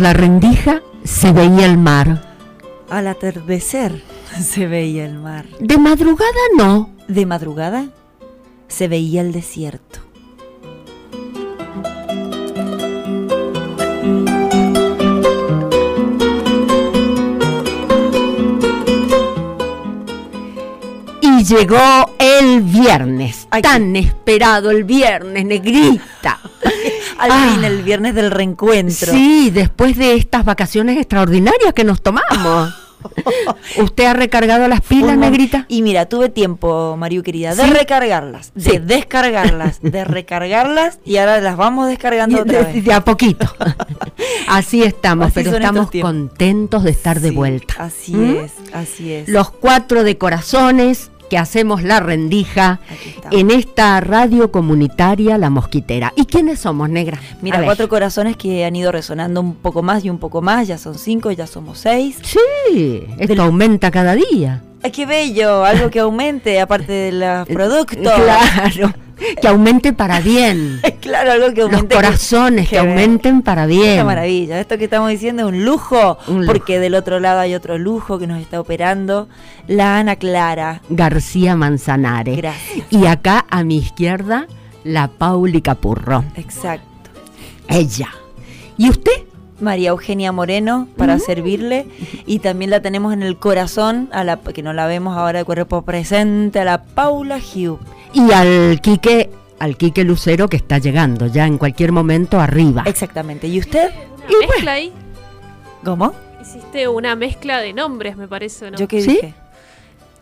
Por la rendija se veía el mar. Al atardecer se veía el mar. De madrugada no. De madrugada se veía el desierto. Y llegó el viernes, tan esperado el viernes, negrita. Al Ah. fin, el viernes del reencuentro. Sí, después de estas vacaciones extraordinarias que nos tomamos. ¿Usted ha recargado las pilas, negrita? Y mira, tuve tiempo, Mario querida, de ¿Sí? recargarlas, de Sí. descargarlas, de recargarlas y ahora las vamos descargando otra De, vez. de a poquito. Así estamos, Así pero estamos contentos de estar de vuelta. Así ¿Mm? es, así es. Los cuatro de corazones que hacemos la rendija en esta radio comunitaria La Mosquitera. ¿Y quiénes somos, negra? Mira, cuatro corazones que han ido resonando un poco más y un poco más, ya son cinco, ya somos seis. Sí, esto Del- aumenta cada día. ¡Ay, qué bello! Algo que aumente, aparte de los productos. Claro, que aumente para bien. Claro, algo que Los aumente. corazones que Qué aumenten para Qué bien. maravilla. Esto que estamos diciendo es un lujo, Un lujo. porque del otro lado hay otro lujo que nos está operando. La Ana Clara. García Manzanares. Gracias. Y acá a mi izquierda, la Pauli Capurro. Exacto. Ella. ¿Y usted? María Eugenia Moreno para servirle y también la tenemos en el corazón, a la que no la vemos ahora de cuerpo presente, a la Paula Hugh. Y al Quique, al Quique Lucero que está llegando ya en cualquier momento arriba. Exactamente. ¿Y usted? Una mezcla ahí. ¿Cómo? Hiciste una mezcla de nombres, me parece, ¿no? ¿Yo qué ¿Sí? dije?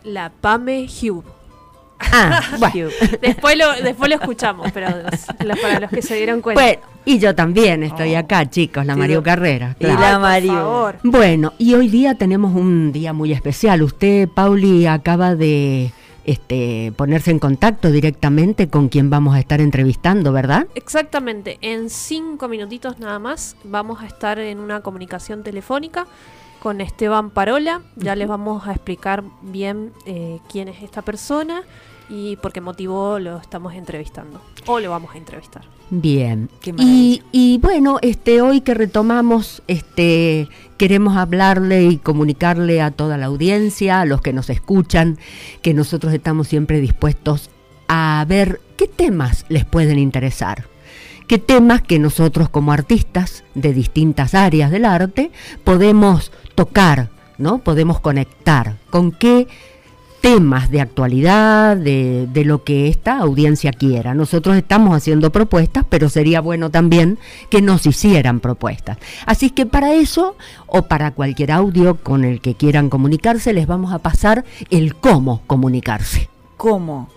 La Pame Hugh. Ah, bueno. Después lo, después lo escuchamos, pero para los que se dieron cuenta. Bueno, y yo también estoy acá, chicos, la Sí, Mario Carrera. Y claro. la por Mario. favor. Bueno, y hoy día tenemos un día muy especial. Usted, Pauli, acaba de este, ponerse en contacto directamente con quien vamos a estar entrevistando, ¿verdad? Exactamente, en cinco minutitos nada más vamos a estar en una comunicación telefónica con Esteban Parola. Ya les vamos a explicar bien eh, quién es esta persona y por qué motivo lo estamos entrevistando o lo vamos a entrevistar. Bien. Y, y bueno, este, hoy que retomamos, este, queremos hablarle y comunicarle a toda la audiencia, a los que nos escuchan, que nosotros estamos siempre dispuestos a ver qué temas les pueden interesar. Qué temas que nosotros como artistas de distintas áreas del arte podemos tocar, ¿no? Podemos conectar. ¿Con qué temas de actualidad, de, de lo que esta audiencia quiera. Nosotros estamos haciendo propuestas, pero sería bueno también que nos hicieran propuestas. Así que para eso, o para cualquier audio con el que quieran comunicarse, les vamos a pasar el cómo comunicarse. ¿Cómo?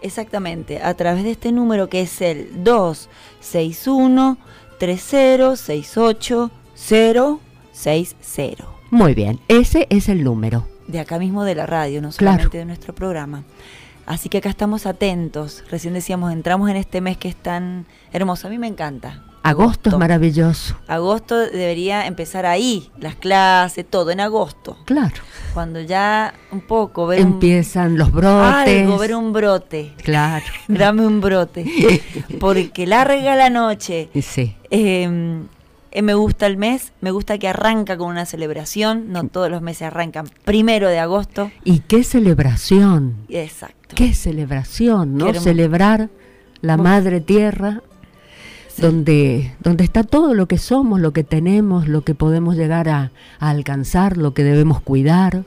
Exactamente, a través de este número que es el 261 3068 060. Muy bien, ese es el número. De acá mismo de la radio, no Claro. solamente de nuestro programa. Así que acá estamos atentos. Recién decíamos, entramos en este mes que es tan hermoso. A mí me encanta. Agosto es maravilloso. Agosto debería empezar ahí, las clases, todo en agosto. Claro. Cuando ya un poco ver un- Empiezan los brotes. algo, ver un brote. Claro. Dame un brote. Porque larga la noche. Sí. Eh, me gusta el mes, me gusta que arranca con una celebración. No todos los meses arrancan primero de agosto. Y qué celebración. Exacto. Qué celebración, ¿no? Celebrar la madre tierra, donde, donde está todo lo que somos, lo que tenemos, lo que podemos llegar a, a alcanzar, lo que debemos cuidar,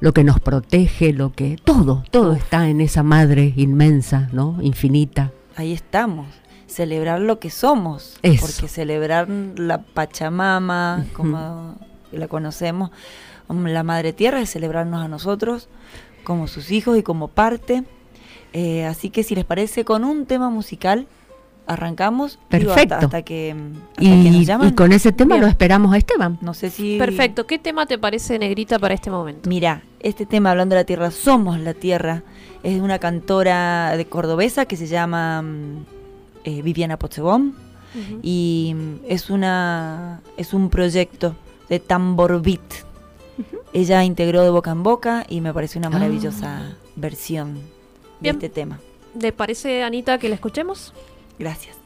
lo que nos protege, lo que. todo, todo está en esa madre inmensa, ¿no? Infinita. Ahí estamos. Celebrar lo que somos. Eso. Porque celebrar la Pachamama, como la conocemos, um, la Madre Tierra, es celebrarnos a nosotros como sus hijos y como parte. Eh, así que si les parece, con un tema musical, arrancamos Perfecto. hasta, que, y, con ese tema lo esperamos a Esteban. No sé si Perfecto. ¿Qué tema te parece Negrita para este momento? Mira, este tema hablando de la tierra, somos la tierra, es de una cantora de cordobesa que se llama mm, eh, Viviana Pozzebón y mm, es una es un proyecto de tambor beat. Ella integró de boca en boca y me parece una maravillosa ah. versión de este tema. ¿Le parece, Anita, que la escuchemos? Gracias.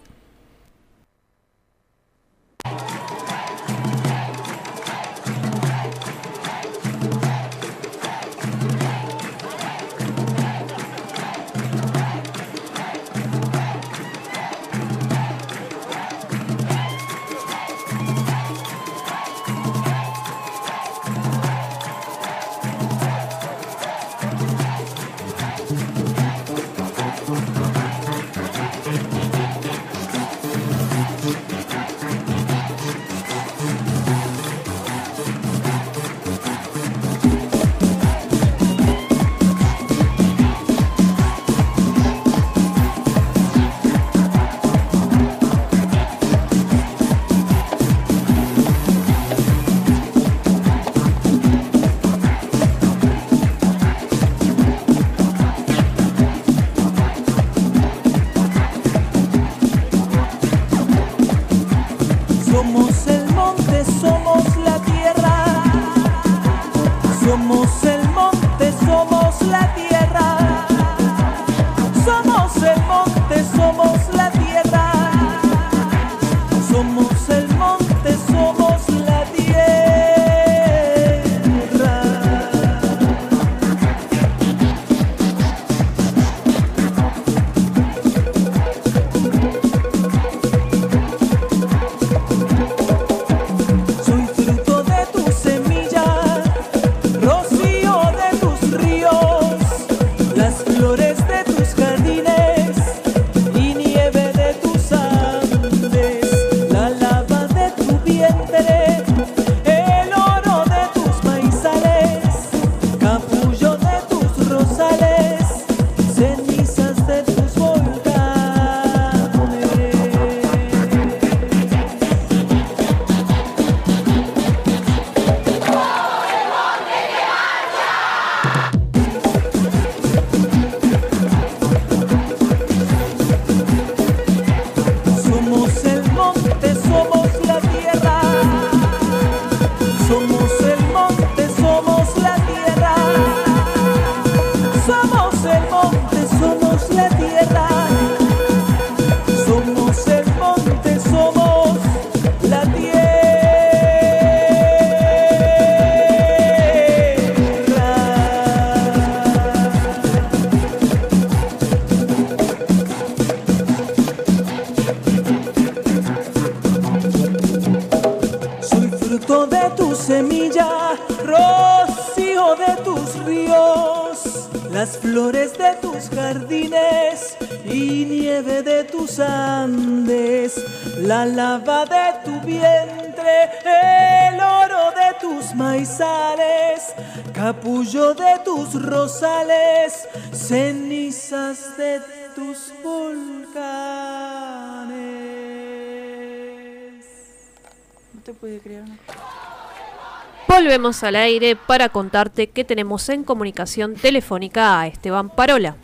Volvemos al aire para contarte que tenemos en comunicación telefónica a Esteban Parola,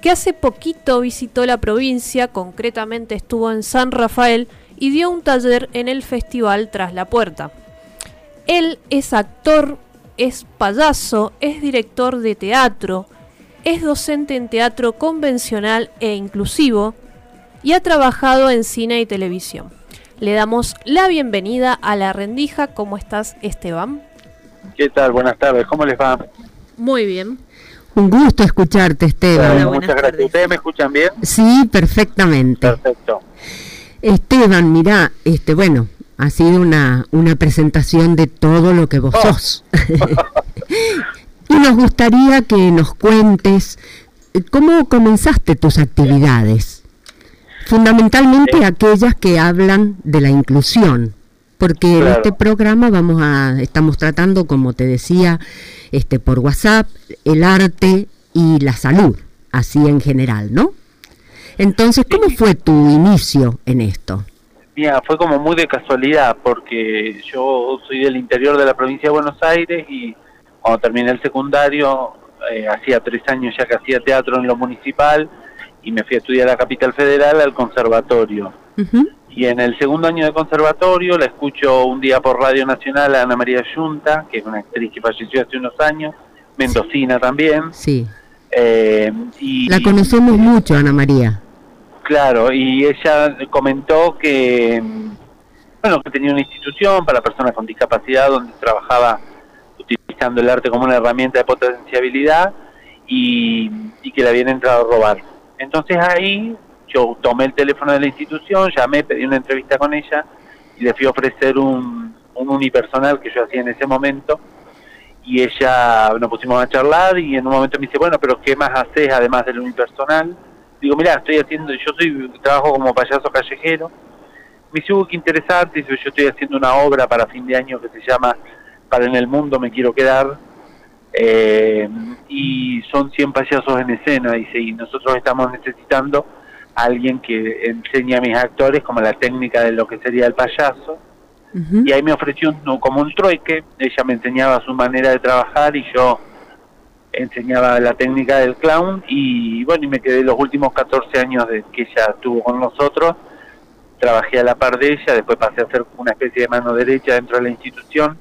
que hace poquito visitó la provincia, concretamente estuvo en San Rafael y dio un taller en el festival Tras la Puerta. Él es actor, es payaso, es director de teatro, es docente en teatro convencional e inclusivo y ha trabajado en cine y televisión. Le damos la bienvenida a La Rendija. ¿Cómo estás, Esteban? ¿Qué tal? Buenas tardes. ¿Cómo les va? Muy bien. Un gusto escucharte, Esteban. muchas gracias. ¿Ustedes me escuchan bien? Sí, perfectamente. Perfecto. Esteban, mira, este, bueno, ha sido una, una presentación de todo lo que vos oh. sos. y nos gustaría que nos cuentes eh, cómo comenzaste tus actividades fundamentalmente aquellas que hablan de la inclusión porque en este programa vamos a estamos tratando como te decía este por WhatsApp el arte y la salud así en general no Entonces, ¿cómo fue tu inicio en esto? Mira, fue como muy de casualidad, porque yo soy del interior de la provincia de Buenos Aires y cuando terminé el secundario, eh, hacía tres años ya que hacía teatro en lo municipal y me fui a estudiar a la capital federal al conservatorio. Y en el segundo año de conservatorio la escucho un día por Radio Nacional a Ana María Yunta, que es una actriz que falleció hace unos años, mendocina también. Sí. Eh, y, La conocemos mucho, Ana María. Claro, y ella comentó que, bueno, que tenía una institución para personas con discapacidad donde trabajaba utilizando el arte como una herramienta de potenciabilidad y, y que le habían entrado a robar. Entonces ahí yo tomé el teléfono de la institución, llamé, pedí una entrevista con ella y le fui a ofrecer un, un unipersonal que yo hacía en ese momento y ella nos pusimos a charlar y en un momento me dice, bueno, pero ¿qué más haces además del unipersonal? Digo, mira, estoy haciendo, yo soy trabajo como payaso callejero. Me dice, uy, qué interesante, yo estoy haciendo una obra para fin de año que se llama Para en el mundo me quiero quedar. Eh, y son 100 payasos en escena, dice, y nosotros estamos necesitando alguien que enseñe a mis actores como la técnica de lo que sería el payaso. Y ahí me ofreció un, como un trueque, ella me enseñaba su manera de trabajar y yo enseñaba la técnica del clown. Y bueno, y me quedé los últimos 14 años de que ella estuvo con nosotros, trabajé a la par de ella, después pasé a ser una especie de mano derecha dentro de la institución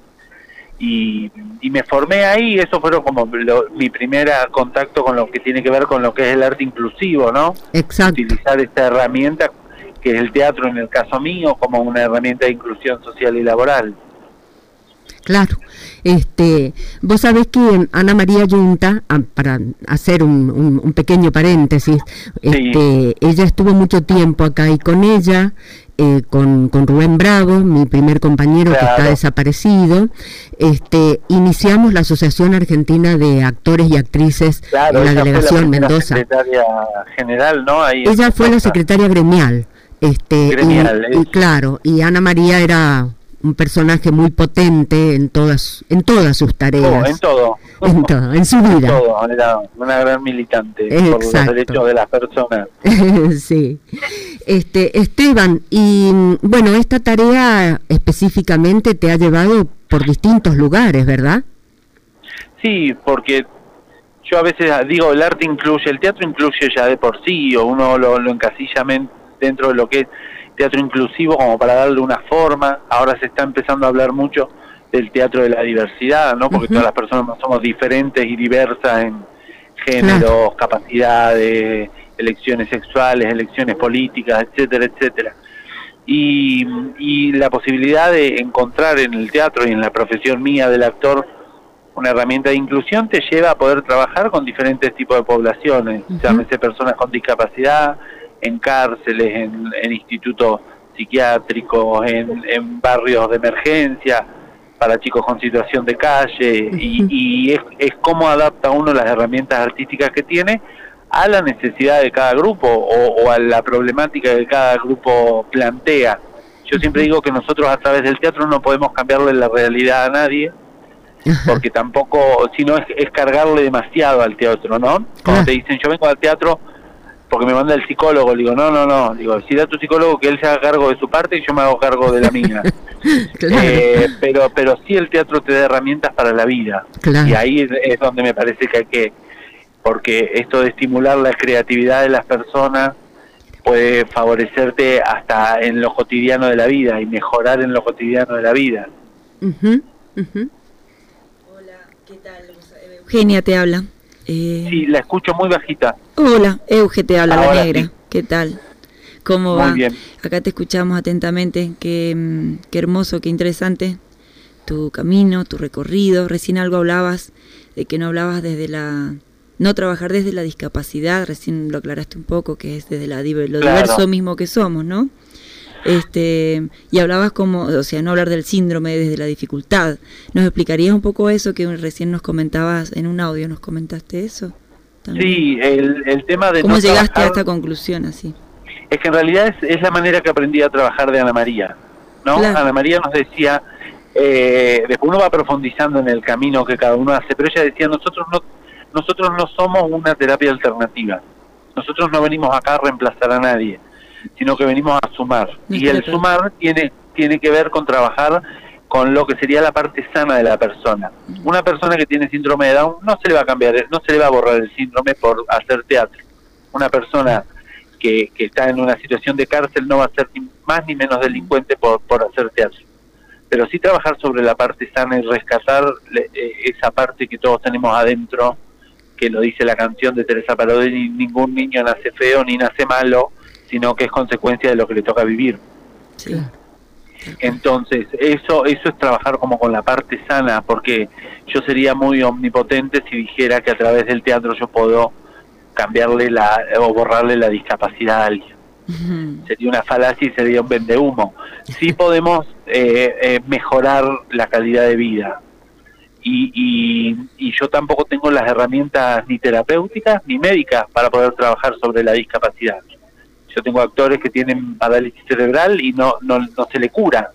y, y me formé ahí, eso fue como mi primer contacto con lo que tiene que ver con lo que es el arte inclusivo, ¿no? Exacto. Utilizar esta herramienta que es el teatro en el caso mío como una herramienta de inclusión social y laboral. Claro, este, vos sabés que Ana María Yunta, ah, para hacer un, un, pequeño paréntesis, este, ella estuvo mucho tiempo acá y con ella, eh, con, con, Rubén Bravo, mi primer compañero que está desaparecido, este, iniciamos la Asociación Argentina de Actores y Actrices en la delegación la Mendoza. Secretaria general, ¿no? Ahí ella fue la secretaria gremial. Este, gremial, y, y claro, y Ana María era un personaje muy potente en todas en todas sus tareas. Oh, en todo. En todo, en su vida. En todo, era una gran militante por los derechos de las personas. sí. Este, Esteban, y bueno, esta tarea específicamente te ha llevado por distintos lugares, ¿verdad? Sí, porque yo a veces digo, el arte incluye, el teatro incluye ya de por sí, o uno lo, lo encasilla dentro de lo que es teatro inclusivo como para darle una forma. Ahora se está empezando a hablar mucho del teatro de la diversidad, ¿no? Porque todas las personas somos diferentes y diversas en géneros, capacidades, elecciones sexuales, elecciones políticas, etcétera, etcétera. Y, y la posibilidad de encontrar en el teatro y en la profesión mía del actor una herramienta de inclusión te lleva a poder trabajar con diferentes tipos de poblaciones, llámese personas con discapacidad, en cárceles, en, institutos psiquiátricos, en, barrios de emergencia, para chicos con situación de calle, y, es, es cómo adapta uno las herramientas artísticas que tiene a la necesidad de cada grupo o, a la problemática que cada grupo plantea. Yo siempre digo que nosotros a través del teatro no podemos cambiarle la realidad a nadie, porque tampoco, si no es, cargarle demasiado al teatro, ¿no? Cuando te dicen yo vengo al teatro porque me manda el psicólogo, digo, no, no, no, digo, si da tu psicólogo que él se haga cargo de su parte y yo me hago cargo de la mía. eh, pero, pero sí el teatro te da herramientas para la vida. Y ahí es donde me parece que hay que, porque esto de estimular la creatividad de las personas puede favorecerte hasta en lo cotidiano de la vida y mejorar en lo cotidiano de la vida. Hola, ¿qué tal? Eugenia te habla. Eh... Sí, la escucho muy bajita. Hola, Euge, te habla la negra. ¿Qué tal? ¿Cómo muy va? Bien. Acá te escuchamos atentamente. Qué, mm, qué hermoso, qué interesante tu camino, tu recorrido. Recién algo hablabas de que no hablabas desde la... No trabajar desde la discapacidad, recién lo aclaraste un poco, que es desde la, lo claro. diverso mismo que somos, ¿no? Este, y hablabas como, o sea, no hablar del síndrome desde la dificultad. ¿Nos explicarías un poco eso que recién nos comentabas en un audio? ¿Nos comentaste eso? También? Sí, el, el, tema de... ¿Cómo no llegaste trabajar, a esta conclusión así? Es que en realidad es, es, la manera que aprendí a trabajar de Ana María, ¿no? Claro. Ana María nos decía, eh, después uno va profundizando en el camino que cada uno hace, pero ella decía, nosotros no, nosotros no somos una terapia alternativa, Nosotros no venimos acá a reemplazar a nadie, sino que venimos a sumar. y el sumar tiene, tiene que ver con trabajar con lo que sería la parte sana de la persona. Una persona que tiene síndrome de Down no se le va a cambiar, no se le va a borrar el síndrome por hacer teatro. Una persona que, que está en una situación de cárcel no va a ser ni más ni menos delincuente por, por hacer teatro. Pero sí trabajar sobre la parte sana y rescatar eh, esa parte que todos tenemos adentro, que lo dice la canción de Teresa Parodi, ningún niño nace feo ni nace malo, sino que es consecuencia de lo que le toca vivir. Sí. Entonces, eso, eso es trabajar como con la parte sana, porque yo sería muy omnipotente si dijera que a través del teatro yo puedo cambiarle la o borrarle la discapacidad a alguien. Sería una falacia y sería un vendehumo. Sí podemos eh, eh, mejorar la calidad de vida. Y, y, y yo tampoco tengo las herramientas ni terapéuticas ni médicas para poder trabajar sobre la discapacidad. Yo tengo actores que tienen parálisis cerebral y no, no, no se le cura.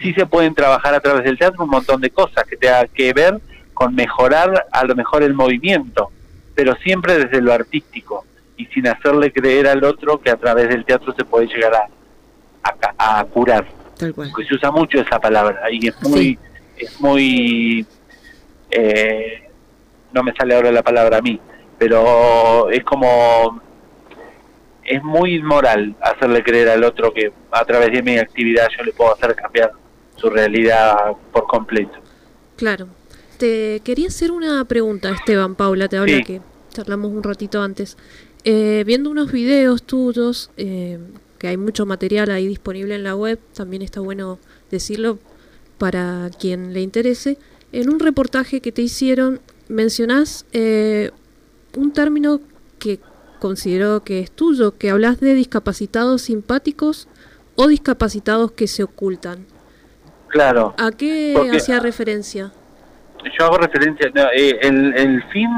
Sí se pueden trabajar a través del teatro un montón de cosas que tenga que ver con mejorar a lo mejor el movimiento, pero siempre desde lo artístico y sin hacerle creer al otro que a través del teatro se puede llegar a, a, curar. Porque se usa mucho esa palabra y es muy, es muy, eh, no me sale ahora la palabra a mí, pero es como es muy inmoral hacerle creer al otro que a través de mi actividad yo le puedo hacer cambiar su realidad por completo. Claro. Te quería hacer una pregunta, Esteban, Paula, te habla que charlamos un ratito antes. Eh, viendo unos videos tuyos, eh, que hay mucho material ahí disponible en la web, también está bueno decirlo para quien le interese. En un reportaje que te hicieron, mencionás eh, un término que considero que es tuyo, que hablas de discapacitados simpáticos o discapacitados que se ocultan. Claro. ¿A qué hacía referencia? Yo hago referencia, eh, el, fin,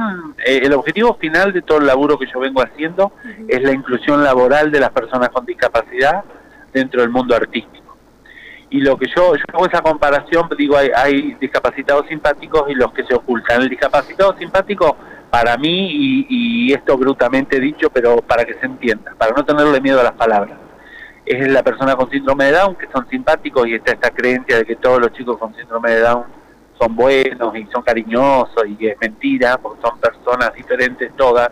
eh, el objetivo final de todo el laburo que yo vengo haciendo es la inclusión laboral de las personas con discapacidad dentro del mundo artístico. Y lo que yo, yo hago esa comparación, digo, hay, hay discapacitados simpáticos y los que se ocultan. El discapacitado simpático para mí, y, esto brutamente dicho, pero para que se entienda, para no tenerle miedo a las palabras, es la persona con síndrome de Down, que son simpáticos y está esta creencia de que todos los chicos con síndrome de Down son buenos y son cariñosos y es mentira, porque son personas diferentes todas.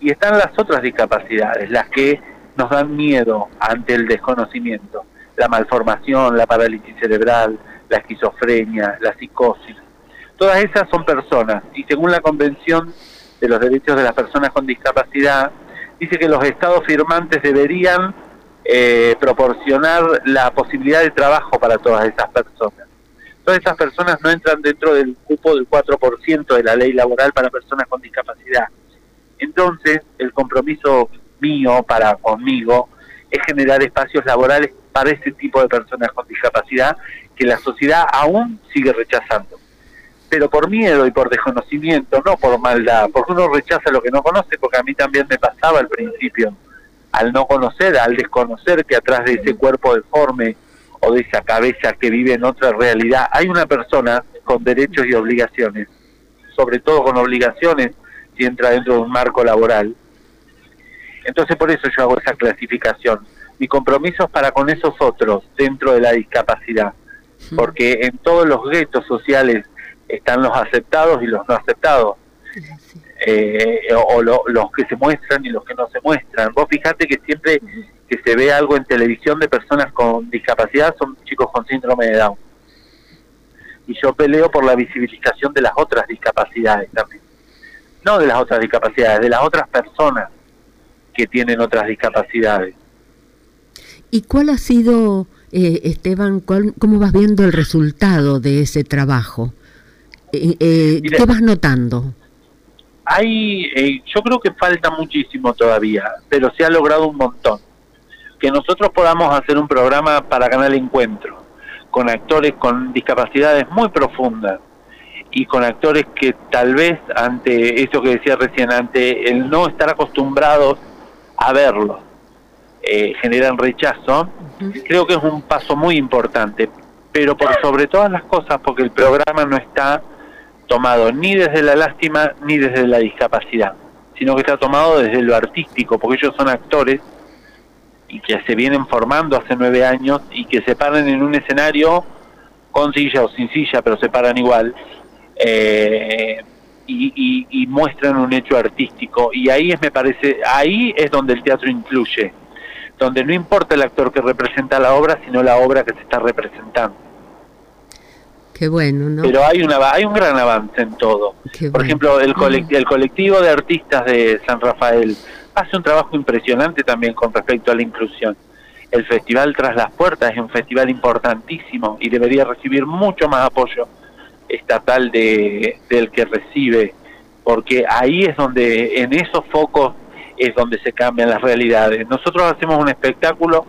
Y están las otras discapacidades, las que nos dan miedo ante el desconocimiento, la malformación, la parálisis cerebral, la esquizofrenia, la psicosis, Todas esas son personas y según la Convención de los Derechos de las Personas con Discapacidad, dice que los estados firmantes deberían eh, proporcionar la posibilidad de trabajo para todas esas personas. Todas esas personas no entran dentro del cupo del 4% de la ley laboral para personas con discapacidad. Entonces, el compromiso mío para conmigo es generar espacios laborales para ese tipo de personas con discapacidad que la sociedad aún sigue rechazando pero por miedo y por desconocimiento, no por maldad, porque uno rechaza lo que no conoce, porque a mí también me pasaba al principio, al no conocer, al desconocer que atrás de ese cuerpo deforme o de esa cabeza que vive en otra realidad, hay una persona con derechos y obligaciones, sobre todo con obligaciones si entra dentro de un marco laboral. Entonces por eso yo hago esa clasificación. Mi compromiso es para con esos otros dentro de la discapacidad, porque en todos los guetos sociales están los aceptados y los no aceptados. Eh, o los que se muestran y los que no se muestran. Vos fijate que siempre que se ve algo en televisión de personas con discapacidad son chicos con síndrome de Down. Y yo peleo por la visibilización de las otras discapacidades también. No de las otras discapacidades, de las otras personas que tienen otras discapacidades. ¿Y cuál ha sido, eh, Esteban, cuál, cómo vas viendo el resultado de ese trabajo? Eh, eh, ¿Qué vas notando? Hay, eh, yo creo que falta muchísimo todavía, pero se ha logrado un montón. Que nosotros podamos hacer un programa para Canal Encuentro, con actores con discapacidades muy profundas y con actores que tal vez ante eso que decía recién, ante el no estar acostumbrados a verlo, eh, generan rechazo, creo que es un paso muy importante, pero por sobre todas las cosas, porque el programa no está tomado ni desde la lástima ni desde la discapacidad, sino que está tomado desde lo artístico, porque ellos son actores y que se vienen formando hace nueve años y que se paran en un escenario con silla o sin silla, pero se paran igual, eh, y, muestran un hecho artístico. Y ahí es, me parece, ahí es donde el teatro incluye, donde no importa el actor que representa la obra, sino la obra que se está representando. Qué bueno, ¿no? Pero hay, una, hay un gran avance en todo. Por ejemplo, el, el colectivo de artistas de San Rafael hace un trabajo impresionante también con respecto a la inclusión. El Festival Tras las Puertas es un festival importantísimo y debería recibir mucho más apoyo estatal de, del que recibe, porque ahí es donde, en esos focos, es donde se cambian las realidades. Nosotros hacemos un espectáculo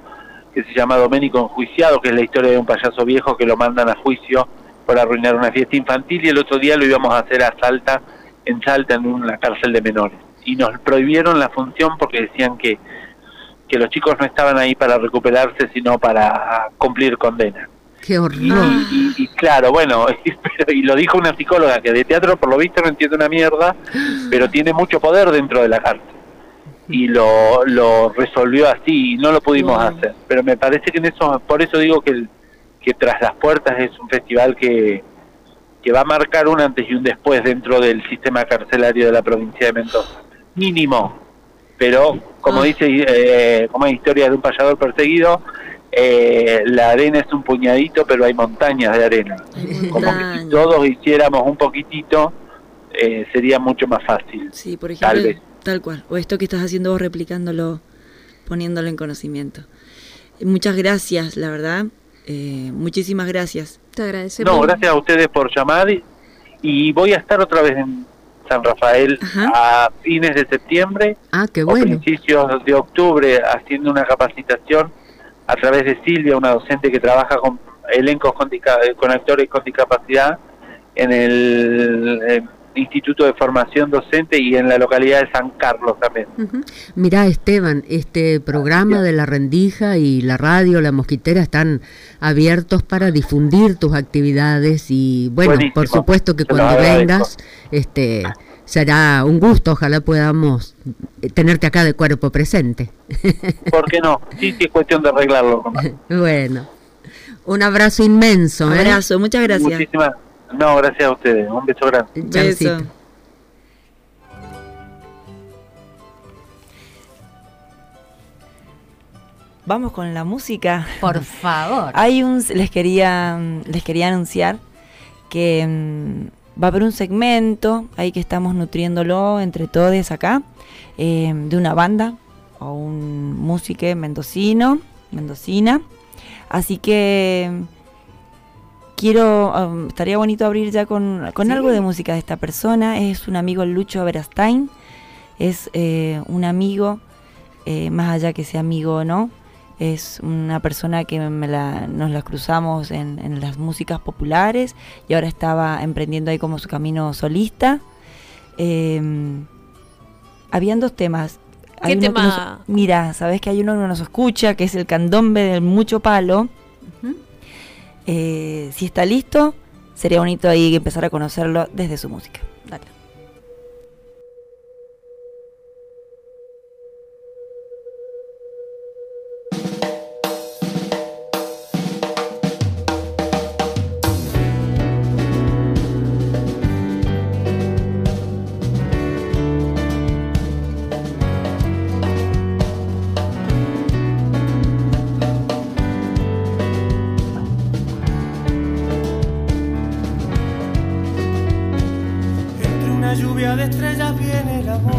que se llama Doménico Enjuiciado, que es la historia de un payaso viejo que lo mandan a juicio por arruinar una fiesta infantil y el otro día lo íbamos a hacer a Salta, en Salta, en una cárcel de menores. Y nos prohibieron la función porque decían que, que los chicos no estaban ahí para recuperarse, sino para cumplir condena. Qué horror. Y, claro, bueno, y lo dijo una psicóloga que de teatro por lo visto no entiende una mierda, pero tiene mucho poder dentro de la cárcel. Y lo, lo resolvió así y no lo pudimos hacer. Pero me parece que en eso, por eso digo que, que Tras las Puertas es un festival que, que va a marcar un antes y un después dentro del sistema carcelario de la provincia de Mendoza. Mínimo. Pero, como ah. dice, eh, como hay historia de un payador perseguido, eh, la arena es un puñadito, pero hay montañas de arena. Como que si todos hiciéramos un poquitito, eh, sería mucho más fácil. Sí, por ejemplo, tal, cual. O esto que estás haciendo vos, replicándolo, poniéndolo en conocimiento. Muchas gracias, la verdad. Eh, muchísimas gracias. Te agradecemos. No, gracias a ustedes por llamar y, voy a estar otra vez en San Rafael a fines de septiembre ah, qué bueno. o principios de octubre haciendo una capacitación a través de Silvia, una docente que trabaja con elencos con, con actores con discapacidad en el Instituto de Formación Docente y en la localidad de San Carlos también. Mirá, Esteban, este programa de la rendija y la radio, la mosquitera, están abiertos para difundir tus actividades y bueno, por supuesto que cuando vengas, este será un gusto, ojalá podamos tenerte acá de cuerpo presente. ¿Por qué no? Sí, sí, es cuestión de arreglarlo. bueno, un abrazo inmenso. Un ¿eh? abrazo, muchas gracias. Muchísimas, no, gracias a ustedes, un beso grande. Beso. Vamos con la música. Por favor. Hay un les quería les quería anunciar que mm, va a haber un segmento ahí que estamos nutriéndolo entre todos acá, eh, de una banda o un músico mendocino, mendocina. Así que quiero, um, estaría bonito abrir ya con, algo de música de esta persona. Es un amigo Lucho Verastain, es eh, un amigo, eh, más allá que sea amigo o no, es una persona que me la, nos la cruzamos en, las músicas populares y ahora estaba emprendiendo ahí como su camino solista. Em, habían dos temas. ¿Qué tema? mira, sabes que hay uno que nos escucha, que es el candombe del mucho palo. Eh, si está listo, sería bonito ahí empezar a conocerlo desde su música. alguien de estrellas viene el amor.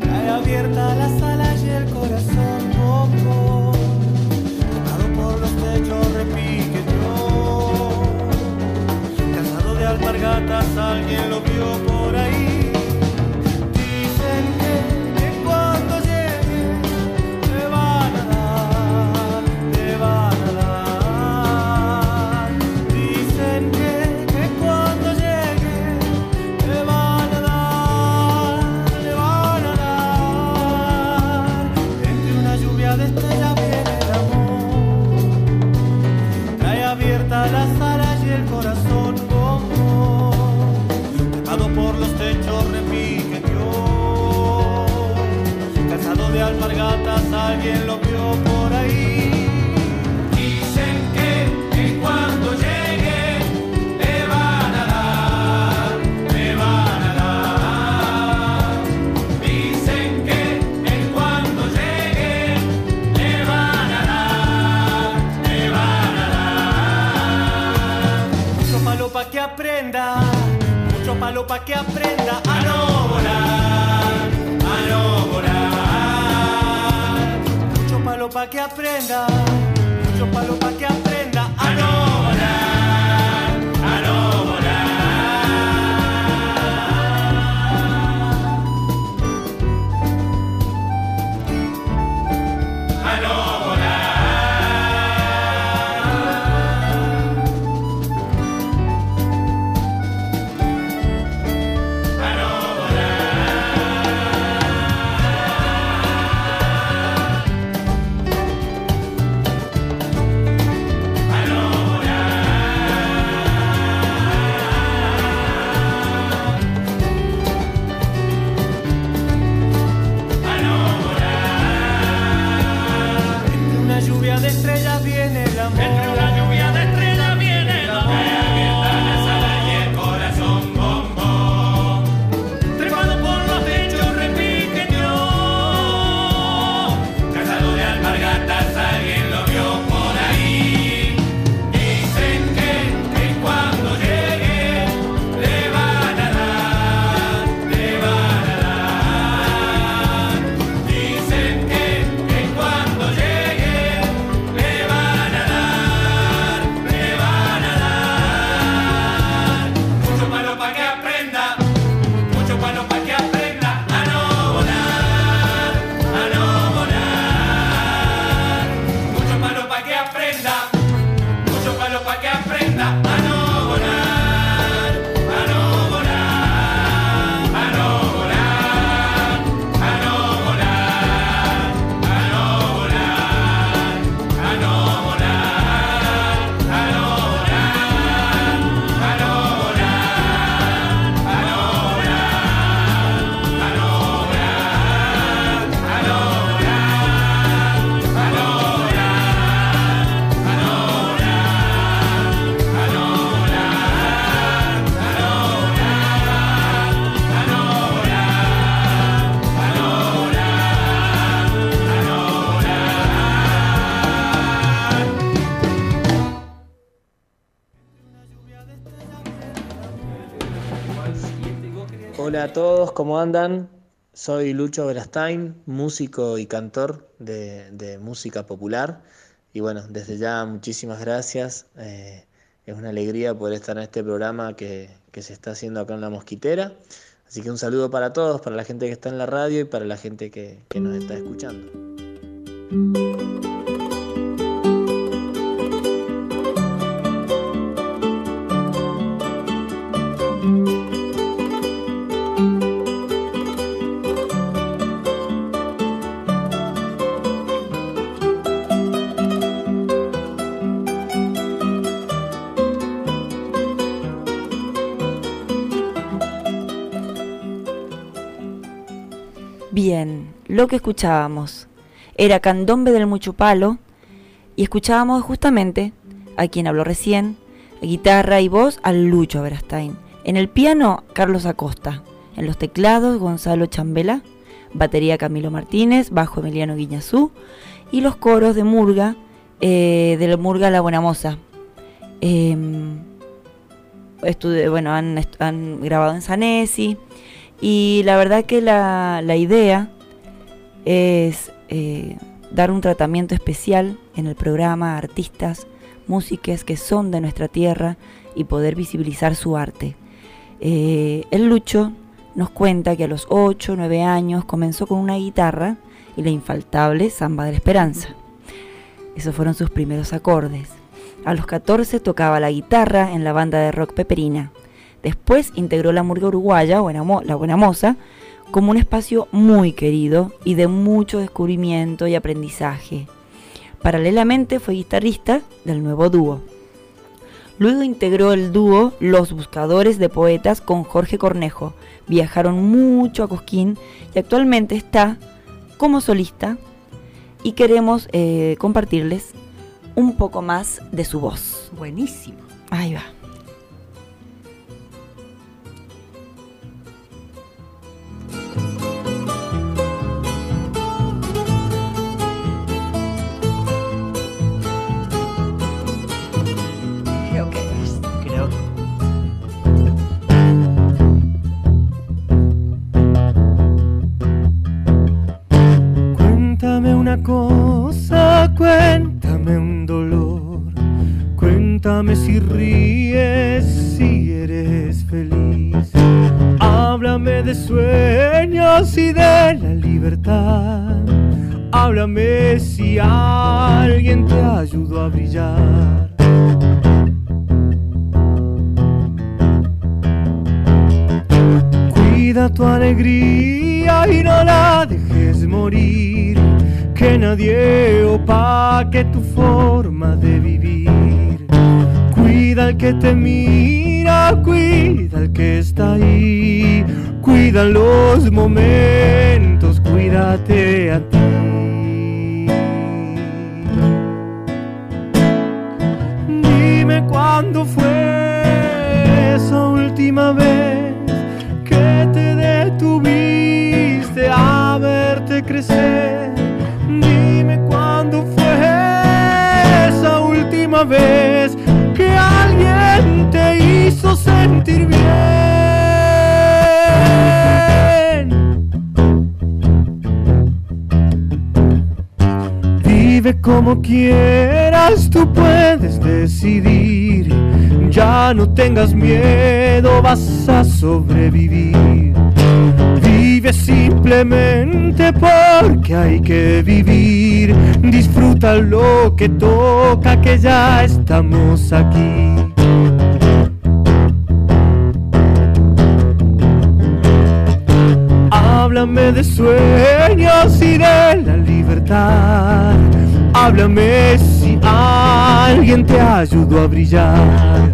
Trae abierta las alas y el corazón poco. Tocado por los techos repique yo. Cansado de alpargatas alguien lo vio por ahí. Que aprenda, mucho palo pa' que aprenda que aprenda, ¿cómo andan? Soy Lucho Verastain, músico y cantor de, de música popular. Y bueno, desde ya muchísimas gracias. eh, es una alegría poder estar en este programa que, que se está haciendo acá en La Mosquitera. Así que un saludo para todos, para la gente que está en la radio y para la gente que, que nos está escuchando. Bien, lo que escuchábamos era Candombe del Muchupalo y escuchábamos justamente a quien habló recién, guitarra y voz al Lucho Verastain. En el piano, Carlos Acosta. En los teclados, Gonzalo Chambela. Batería, Camilo Martínez. Bajo, Emiliano Guiñazú. Y los coros de Murga, eh, de la Murga La Buena Moza. Em, bueno, han, han grabado en Sanesi. Y la verdad que la, la idea es eh, dar un tratamiento especial en el programa a artistas, músicos que son de nuestra tierra y poder visibilizar su arte. Eh, el Lucho nos cuenta que a los 8 o 9 años comenzó con una guitarra y la infaltable Samba de la Esperanza. Esos fueron sus primeros acordes. A los 14 tocaba la guitarra en la banda de rock Peperina. Después integró la murga uruguaya, La Buena Moza, como un espacio muy querido y de mucho descubrimiento y aprendizaje. Paralelamente fue guitarrista del nuevo dúo. Luego integró el dúo Los Buscadores de Poetas con Jorge Cornejo. Viajaron mucho a Cosquín y actualmente está como solista y queremos eh, compartirles un poco más de su voz. Buenísimo. Ahí va. Cosa, cuéntame un dolor. Cuéntame si ríes, si eres feliz. Háblame de sueños y de la libertad. Háblame si alguien te ayudó a brillar. Opaque tu forma de vivir. Cuida al que te mira, cuida al que está ahí. Cuida los momentos, lo que toca, que ya estamos aquí. Háblame de sueños y de la libertad. Háblame si alguien te ayudó a brillar.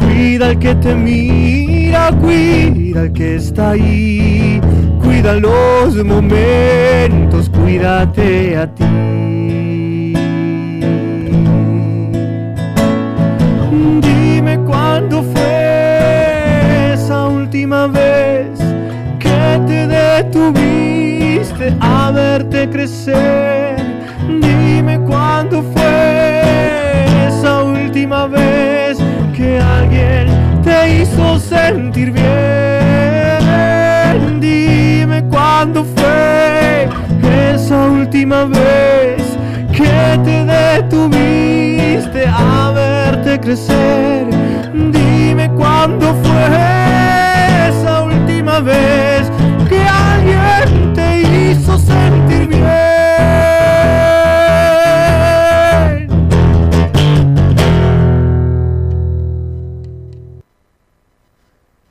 Cuida al que te mira, cuida al que está ahí. Cuida los momentos, cuídate a ti. Te detuviste a verte crecer. Dime cuándo fue esa última vez que alguien te hizo sentir bien. Dime cuándo fue esa última vez que te detuviste a verte crecer. Dime cuándo fue esa última vez sentir bien.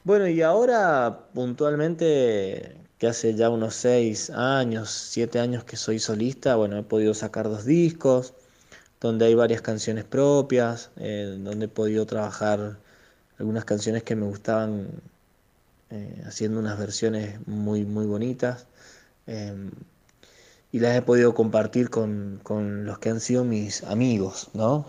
Bueno, y ahora puntualmente, que hace ya unos seis años, siete años que soy solista, bueno, he podido sacar dos discos, donde hay varias canciones propias, eh, donde he podido trabajar algunas canciones que me gustaban, eh, haciendo unas versiones muy, muy bonitas. Em, y las he podido compartir con, con los que han sido mis amigos, ¿no?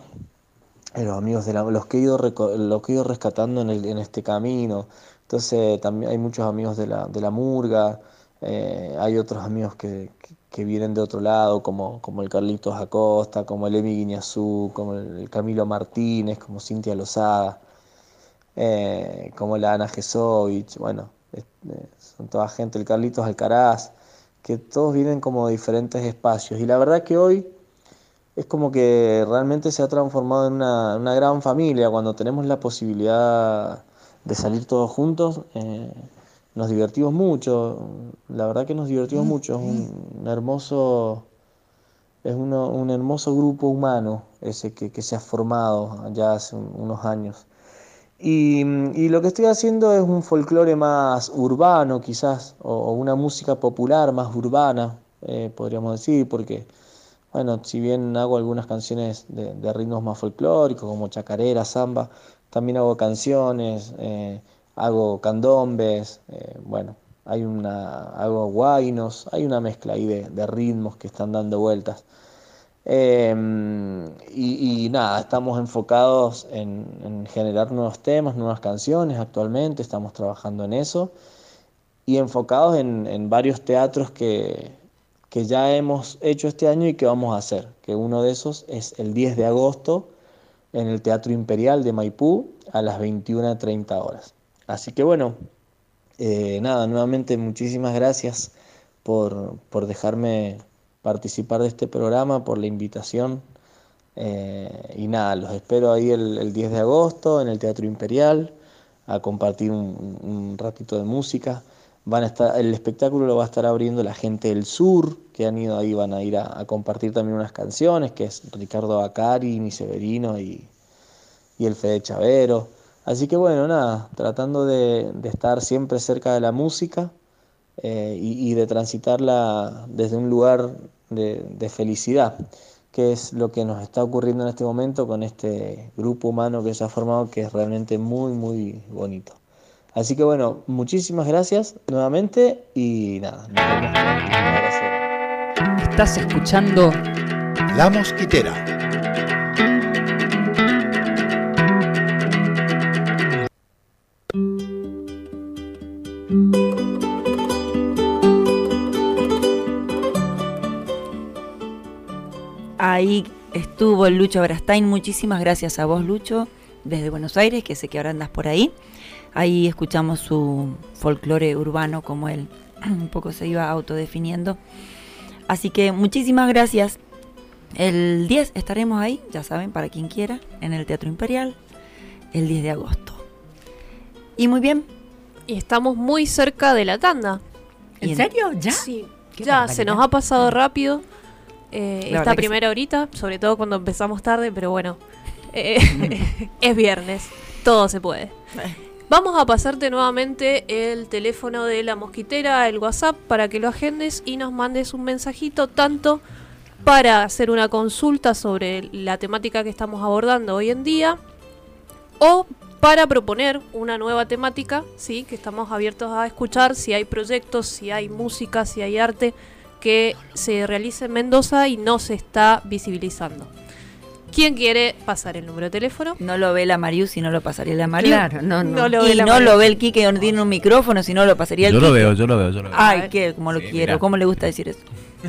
Los amigos de los que he ido, los que he ido rescatando en, este camino. Entonces también hay muchos amigos de la, de la murga, eh, hay otros amigos que, que- vienen de otro lado, como, como el Carlitos Acosta, como el Emi Guiñazú, como el, Camilo Martínez, como Cintia Lozada, eh, como la Ana Jesovich, bueno, eh, son toda gente, el Carlitos Alcaraz, que todos vienen como de diferentes espacios. Y la verdad que hoy es como que realmente se ha transformado en una, una gran familia. Cuando tenemos la posibilidad de salir todos juntos, eh, nos divertimos mucho. La verdad que nos divertimos mucho. Es un, un hermoso, es uno- un hermoso grupo humano ese que, que se ha formado ya hace un- unos años. Y, lo que estoy haciendo es un folclore más urbano, quizás, o, una música popular más urbana, eh, podríamos decir, porque bueno, si bien hago algunas canciones de, de ritmos más folclóricos, como chacarera, samba, también hago canciones, eh, hago candombes, eh, bueno, hay una, algo guaynos, hay una mezcla ahí de ritmos que están dando vueltas. Eh, y, nada, estamos enfocados en, en generar nuevos temas, nuevas canciones actualmente, estamos trabajando en eso y enfocados en, en varios teatros que, que ya hemos hecho este año y que vamos a hacer, que uno de esos es el 10 de agosto en el Teatro Imperial de Maipú a las 21.30 horas. Así que bueno, eh, nada, nuevamente muchísimas gracias por, por dejarme participar de este programa, por la invitación. Eh, y nada, los espero ahí el, el 10 de agosto en el Teatro Imperial a compartir un, ratito de música. Van a estar, el espectáculo lo va a estar abriendo la gente del sur, que han ido ahí, van a ir a, a compartir también unas canciones, que es Ricardo Bacari, Mi Severino y, y el Fede Chavero. Así que bueno, nada, tratando de, de estar siempre cerca de la música eh, y, y de transitarla desde un lugar de, de felicidad, que es lo que nos está ocurriendo en este momento con este grupo humano que se ha formado, que es realmente muy, muy bonito. Así que bueno, muchísimas gracias nuevamente y nada, nos vemos. Estás escuchando La Mosquitera. Ahí estuvo el Lucho Brastain. Muchísimas gracias a vos, Lucho, desde Buenos Aires, que sé que ahora andas por ahí. Ahí escuchamos su folclore urbano, como él un poco se iba autodefiniendo. Así que muchísimas gracias. El 10 estaremos ahí, ya saben, para quien quiera, en el Teatro Imperial, el 10 de agosto. Y muy bien. Y estamos muy cerca de la tanda. ¿En serio? ¿Ya? Sí, Qué ya barbaridad. se nos ha pasado rápido eh, esta primera horita, sobre todo cuando empezamos tarde, pero bueno, eh, es viernes, todo se puede. Vamos a pasarte nuevamente el teléfono de la mosquitera, el WhatsApp, para que lo agendes y nos mandes un mensajito tanto para hacer una consulta sobre la temática que estamos abordando hoy en día o para proponer una nueva temática, sí, que estamos abiertos a escuchar si hay proyectos, si hay música, si hay arte que se realice en Mendoza y no se está visibilizando. ¿Quién quiere pasar el número de teléfono? No lo ve la Mariu, si no lo pasaría la Mariu. Claro, no, no. No lo ve y la no Mariu. lo ve el Quique, que no tiene un micrófono, si no lo pasaría el Yo lo Quique. veo, yo lo veo, yo lo veo. Ay, que como lo Sí, quiero, mirá. cómo le gusta decir eso.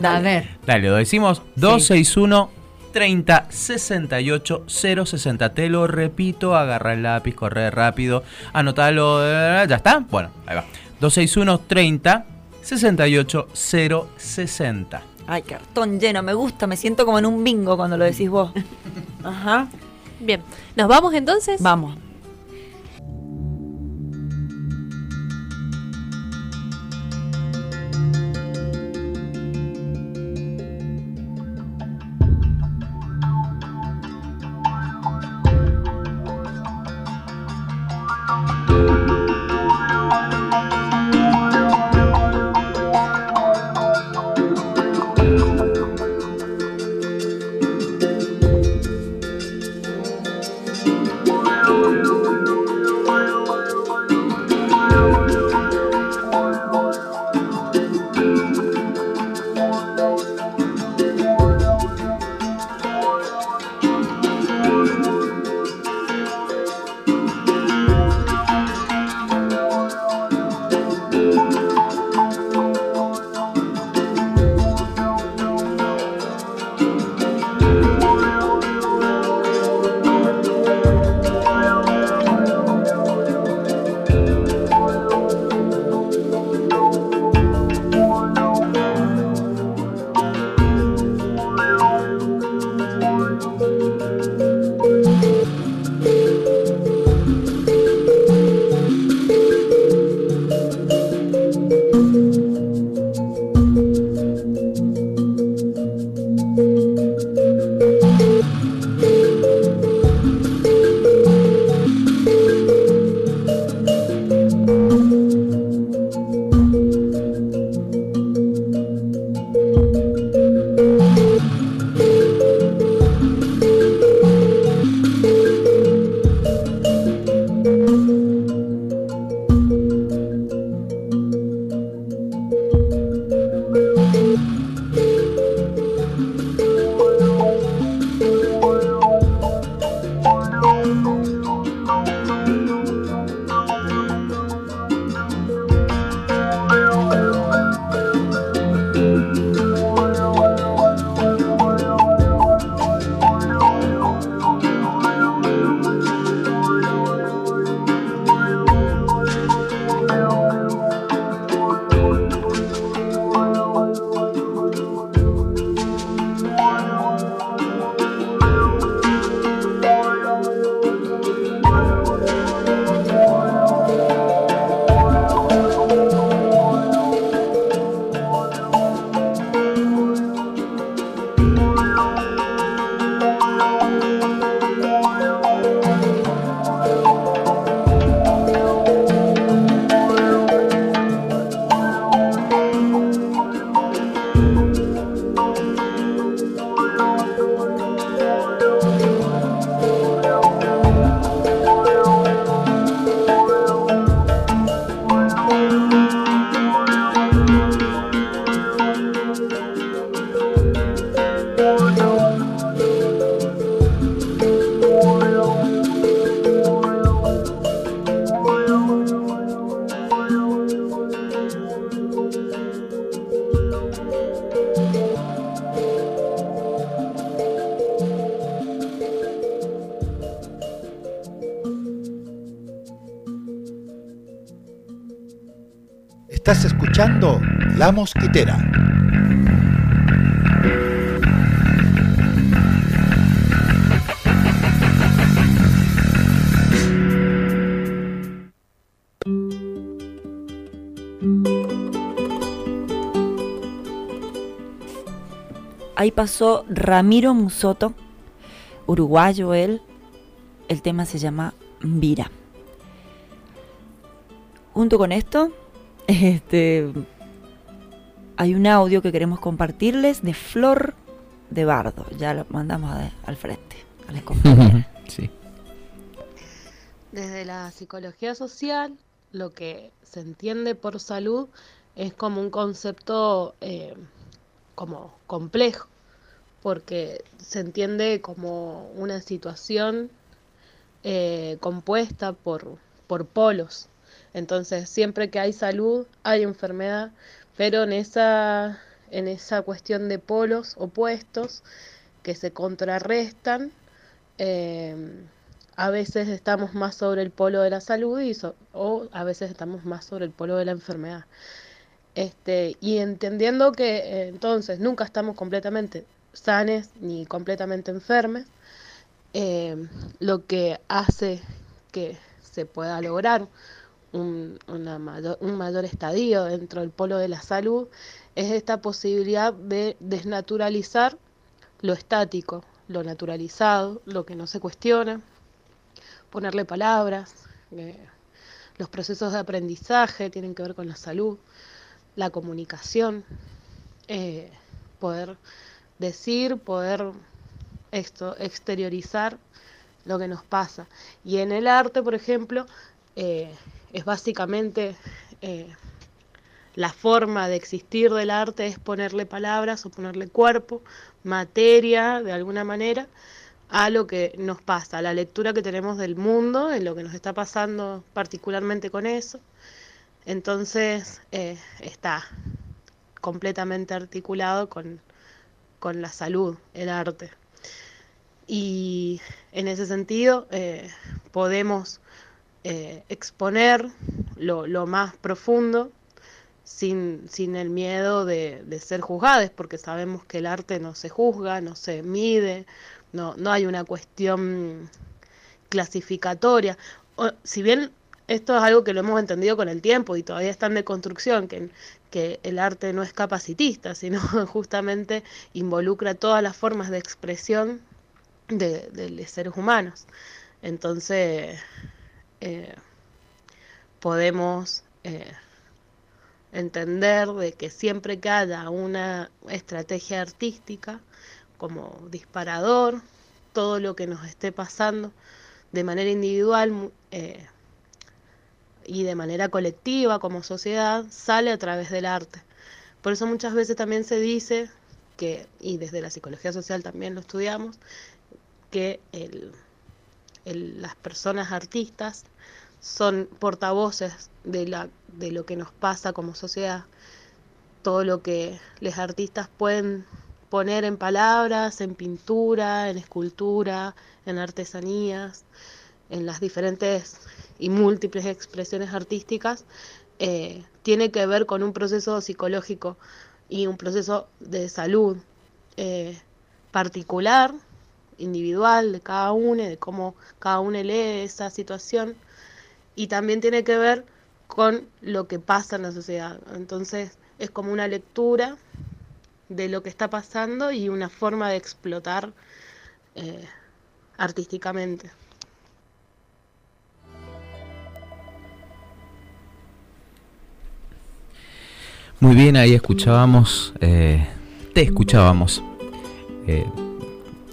A ver. Dale, lo decimos 261 30 68 060. Te lo repito, agarra el lápiz, corre rápido, anotalo, eh, ya está. Bueno, ahí va. 261 30 68 060. Ay, cartón lleno, me gusta, me siento como en un bingo cuando lo decís vos. Ajá. Bien, ¿nos vamos entonces? Vamos. Ahí pasó Ramiro Musoto, uruguayo él. El tema se llama Vira. Junto con esto, este, hay un audio que queremos compartirles de Flor de Bardo. Ya lo mandamos a- al frente, a la compañera. sí. Desde la psicología social, lo que se entiende por salud es como un concepto eh, como complejo, porque se entiende como una situación eh, compuesta por, por polos. Entonces, siempre que hay salud, hay enfermedad, pero en esa, en esa cuestión de polos opuestos que se contrarrestan, eh, a veces estamos más sobre el polo de la salud y so- o a veces estamos más sobre el polo de la enfermedad. Este, y entendiendo que eh, entonces nunca estamos completamente sanes ni completamente enfermes, eh, lo que hace que se pueda lograr un, mayor, un mayor estadio dentro del polo de la salud es esta posibilidad de desnaturalizar lo estático, lo naturalizado, lo que no se cuestiona, ponerle palabras. eh, los procesos de aprendizaje tienen que ver con la salud, la comunicación, eh, poder decir, poder esto, exteriorizar lo que nos pasa. Y en el arte, por ejemplo, eh, es básicamente eh, la forma de existir del arte es ponerle palabras o ponerle cuerpo, materia, de alguna manera, a lo que nos pasa, a la lectura que tenemos del mundo, en lo que nos está pasando particularmente con eso. Entonces eh, está completamente articulado con, con la salud, el arte. Y en ese sentido eh, podemos eh, exponer lo, lo más profundo sin, sin el miedo de, de ser juzgados, porque sabemos que el arte no se juzga, no se mide, no, no hay una cuestión clasificatoria. O- si bien esto es algo que lo hemos entendido con el tiempo y todavía está en deconstrucción, que, que el arte no es capacitista, sino justamente involucra todas las formas de expresión de, de seres humanos. Entonces, eh, podemos eh, entender de que siempre que haya una estrategia artística como disparador, todo lo que nos esté pasando de manera individual eh, y de manera colectiva como sociedad sale a través del arte. Por eso muchas veces también se dice que, y desde la psicología social también lo estudiamos, que el- las personas artistas son portavoces de, la, de lo que nos pasa como sociedad. Todo lo que los artistas pueden poner en palabras, en pintura, en escultura, en artesanías, en las diferentes y múltiples expresiones artísticas, eh, tiene que ver con un proceso psicológico y un proceso de salud eh, particular, individual de cada uno, de cómo cada uno lee esa situación, y también tiene que ver con lo que pasa en la sociedad. Entonces es como una lectura de lo que está pasando y una forma de explotar eh, artísticamente. Muy bien, ahí escuchábamos, eh, te escuchábamos. Eh,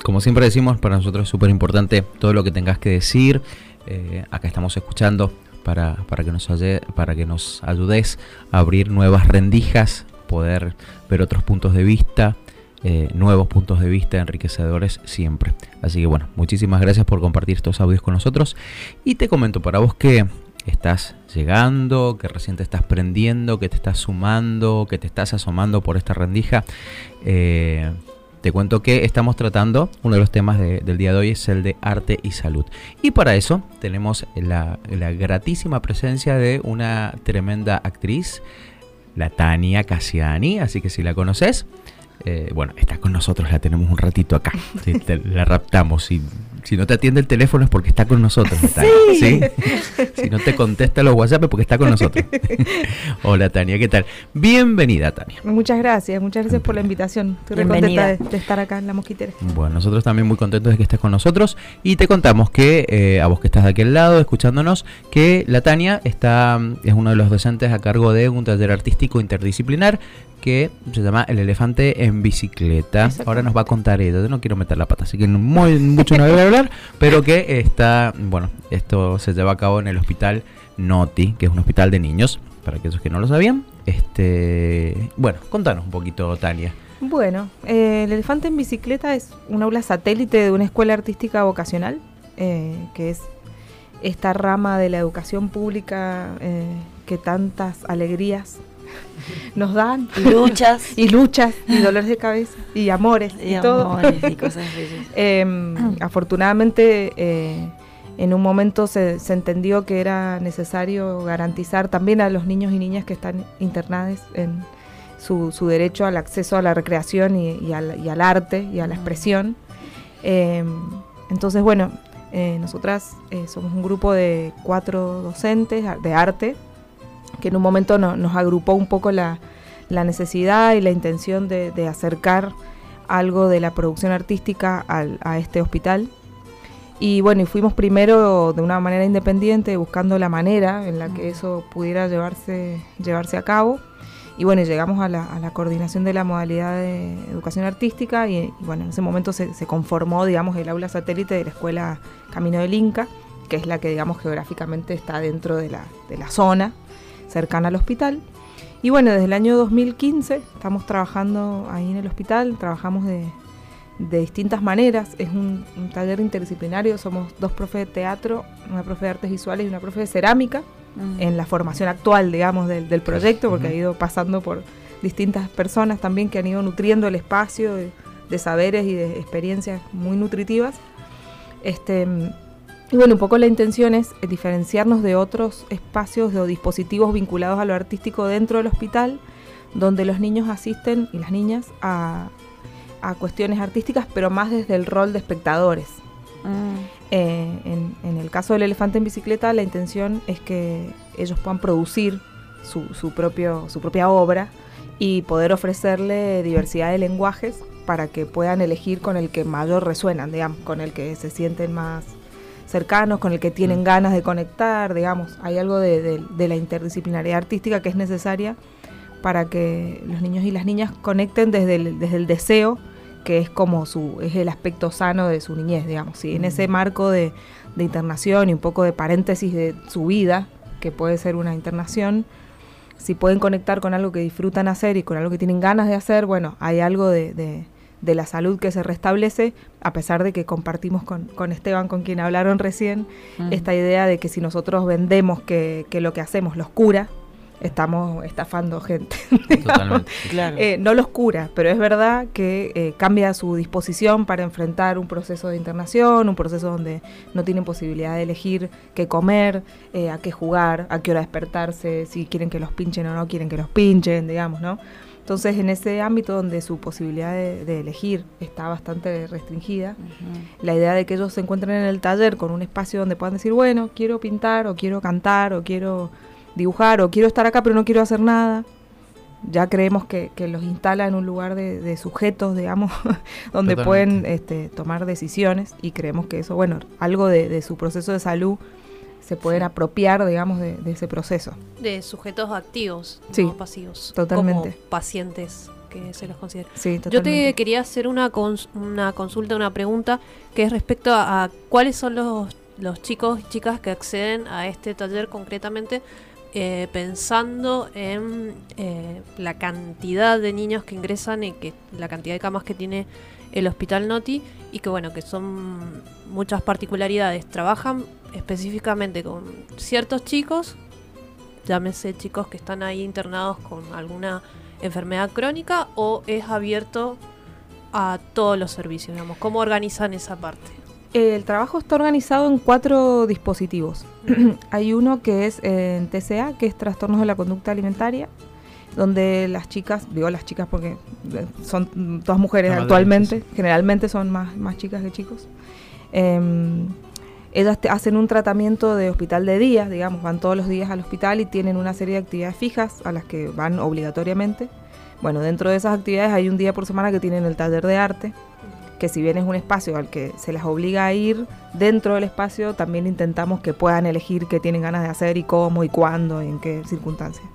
como siempre decimos, para nosotros es súper importante todo lo que tengas que decir. Eh, acá estamos escuchando para, para, que nos para que nos ayudes a abrir nuevas rendijas, poder ver otros puntos de vista, eh, nuevos puntos de vista enriquecedores siempre. Así que bueno, muchísimas gracias por compartir estos audios con nosotros. Y te comento para vos que estás llegando, que recién te estás prendiendo, que te estás sumando, que te estás asomando por esta rendija. eh, te cuento que estamos tratando, uno de los temas de- del día de hoy es el de arte y salud. Y para eso tenemos la, la gratísima presencia de una tremenda actriz, la Tania Cassiani, así que si la conoces, eh, bueno, está con nosotros, la tenemos un ratito acá, la raptamos. Si, si no te atiende el teléfono es porque está con nosotros. Sí. ¿sí? Si no te contesta los WhatsApp es porque está con nosotros. Hola Tania, ¿qué tal? Bienvenida Tania. Muchas gracias, muchas gracias por la invitación. Estoy Bienvenida. de, de estar acá en La Mosquitera. Bueno, nosotros también muy contentos de que estés con nosotros y te contamos que eh, a vos que estás de aquel lado escuchándonos que la Tania está mm, es uno de los docentes a cargo de un taller artístico interdisciplinar que se llama El elefante en bicicleta. Ahora nos va a contar ella, yo no quiero meter la pata, así que no- muy mucho no pero que está, bueno, esto se lleva a cabo en el hospital Noti, que es un hospital de niños, para aquellos que no lo sabían. Este, bueno, contanos un poquito, Tania. Bueno, eh, el elefante en bicicleta es un aula satélite de una escuela artística vocacional, eh, que es esta rama de la educación pública eh, que tantas alegrías nos dan. Y luchas. y luchas, y dolores de cabeza, y amores, y, Y todo. amores y cosas bellas. Em, afortunadamente, eh, en un momento se, se entendió que era necesario garantizar también a los niños y niñas que están internados en su, su derecho al acceso a la recreación y, y al, y al arte y a la expresión. Em, entonces, bueno, eh, nosotras eh, somos un grupo de cuatro docentes de arte que en un momento no- nos agrupó un poco la, la necesidad y la intención de, de acercar algo de la producción artística al- a este hospital. Y bueno, y fuimos primero de una manera independiente buscando la manera en la que eso pudiera llevarse, llevarse a cabo. Y bueno, llegamos a la, a la coordinación de la modalidad de educación artística y, y bueno, en ese momento se, se conformó, digamos, el aula satélite de la escuela Camino del Inca, que es la que, digamos, geográficamente está dentro de la, de la zona cercana al hospital. Y bueno, desde el año 2015 estamos trabajando ahí en el hospital, trabajamos de, de distintas maneras. Es un, un taller interdisciplinario, somos dos profes de teatro, una profe de artes visuales y una profe de cerámica, Mm. en la formación actual, digamos, del, del proyecto, porque Ujú. ha ido pasando por distintas personas también que han ido nutriendo el espacio de, de saberes y de experiencias muy nutritivas. Este, y bueno, un poco la intención es eh, diferenciarnos de otros espacios o dispositivos vinculados a lo artístico dentro del hospital, donde los niños asisten y las niñas a, a cuestiones artísticas, pero más desde el rol de espectadores. Mm. Eh, en, en el caso del elefante en bicicleta, la intención es que ellos puedan producir su, su propio, su propia obra y poder ofrecerle diversidad de lenguajes para que puedan elegir con el que mayor resuenan, digamos, con el que se sienten más cercanos, con el que tienen ganas de conectar, digamos. Hay algo de, de- de la interdisciplinaridad artística que es necesaria para que los niños y las niñas conecten desde el, desde el deseo que es como su es el aspecto sano de su niñez, digamos. Si en ese marco de, de internación y un poco de paréntesis de su vida, que puede ser una internación, si pueden conectar con algo que disfrutan hacer y con algo que tienen ganas de hacer, bueno, hay algo de, de- de la salud que se restablece, a pesar de que compartimos con, con Esteban, con quien hablaron recién, Mm. esta idea de que si nosotros vendemos que, que lo que hacemos los cura, estamos estafando gente. Totalmente. Claro. Eh, no los cura, pero es verdad que eh, cambia su disposición para enfrentar un proceso de internación, un proceso donde no tienen posibilidad de elegir qué comer, eh, a qué jugar, a qué hora despertarse, si quieren que los pinchen o no quieren que los pinchen, digamos, ¿no? Entonces, en ese ámbito donde su posibilidad de, de elegir está bastante restringida, la idea de que ellos se encuentren en el taller con un espacio donde puedan decir, bueno, quiero pintar o quiero cantar o quiero dibujar o quiero estar acá pero no quiero hacer nada. Ya creemos que, que los instala en un lugar de, de sujetos, digamos, donde Totalmente. pueden este, tomar decisiones y creemos que eso, bueno, algo de, de su proceso de salud se pueden apropiar, digamos, de, de ese proceso. De sujetos activos, Sí, no pasivos. totalmente. Como pacientes que se los considera. Sí, Yo te quería hacer una, cons- una consulta, una pregunta, que es respecto a, a cuáles son los, los chicos y chicas que acceden a este taller concretamente, eh, pensando en eh, la cantidad de niños que ingresan y que la cantidad de camas que tiene el Hospital Noti y que bueno, que son muchas particularidades. Trabajan específicamente con ciertos chicos, llámese chicos que están ahí internados con alguna enfermedad crónica o es abierto a todos los servicios, digamos. ¿Cómo organizan esa parte? El trabajo está organizado en cuatro dispositivos. Hay uno que es eh, en TCA, que es trastornos de la conducta alimentaria, donde las chicas, digo las chicas porque eh, son todas mujeres actualmente, generalmente son más, más chicas que chicos. Em, ellas te- hacen un tratamiento de hospital de día, digamos, van todos los días al hospital y tienen una serie de actividades fijas a las que van obligatoriamente. Bueno, dentro de esas actividades hay un día por semana que tienen el taller de arte, que si bien es un espacio al que se las obliga a ir, dentro del espacio también intentamos que puedan elegir qué tienen ganas de hacer y cómo y cuándo y en qué circunstancias.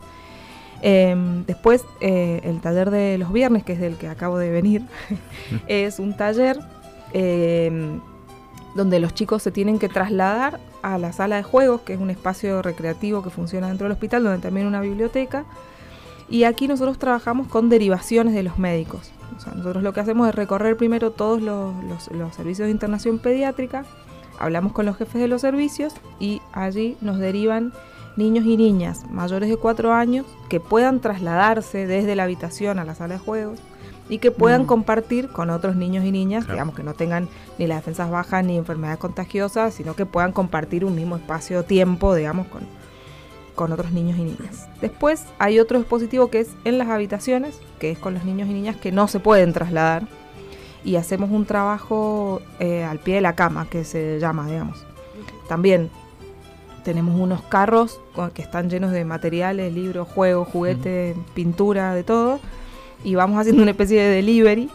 Em, después, eh, el taller de los viernes, que es del que acabo de venir, es un taller em, donde los chicos se tienen que trasladar a la sala de juegos, que es un espacio recreativo que funciona dentro del hospital, donde también hay una biblioteca. Y aquí nosotros trabajamos con derivaciones de los médicos. O sea, nosotros lo que hacemos es recorrer primero todos los, los- servicios de internación pediátrica, hablamos con los jefes de los servicios y allí nos derivan niños y niñas mayores de 4 años que puedan trasladarse desde la habitación a la sala de juegos y que puedan Mm. compartir con otros niños y niñas, Claro. digamos que no tengan ni las defensas bajas ni enfermedades contagiosas, sino que puedan compartir un mismo espacio-tiempo, digamos, con, con otros niños y niñas. Después hay otro dispositivo que es en las habitaciones, que es con los niños y niñas que no se pueden trasladar y hacemos un trabajo eh, al pie de la cama, que se llama, digamos. También tenemos unos carros con- que están llenos de materiales, libros, juegos, juguetes, pintura, de todo. Y vamos haciendo una especie de delivery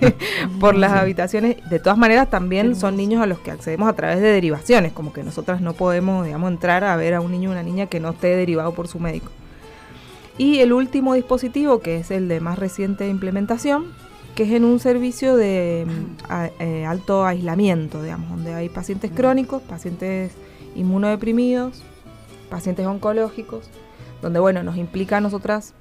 por las habitaciones. De todas maneras, también son niños a los que accedemos a través de derivaciones, como que nosotras no podemos, digamos, entrar a ver a un niño o una niña que no esté derivado por su médico. Y el último dispositivo, que es el de más reciente implementación, que es en un servicio de mm, a- eh, alto aislamiento, digamos, donde hay pacientes crónicos, pacientes inmunodeprimidos, pacientes oncológicos, donde, bueno, nos implica a nosotras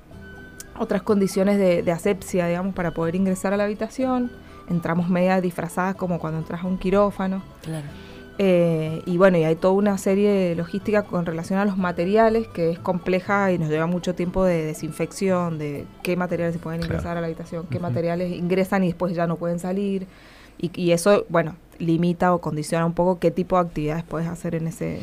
otras condiciones de, de asepsia, digamos, para poder ingresar a la habitación. Entramos medias disfrazadas como cuando entras a un quirófano. Claro. Eh, y bueno, y hay toda una serie de logística con relación a los materiales que es compleja y nos lleva mucho tiempo de desinfección, de qué materiales se pueden Claro. ingresar a la habitación, qué materiales ingresan y después ya no pueden salir. Y, y eso, bueno, limita o condiciona un poco qué tipo de actividades puedes hacer en ese,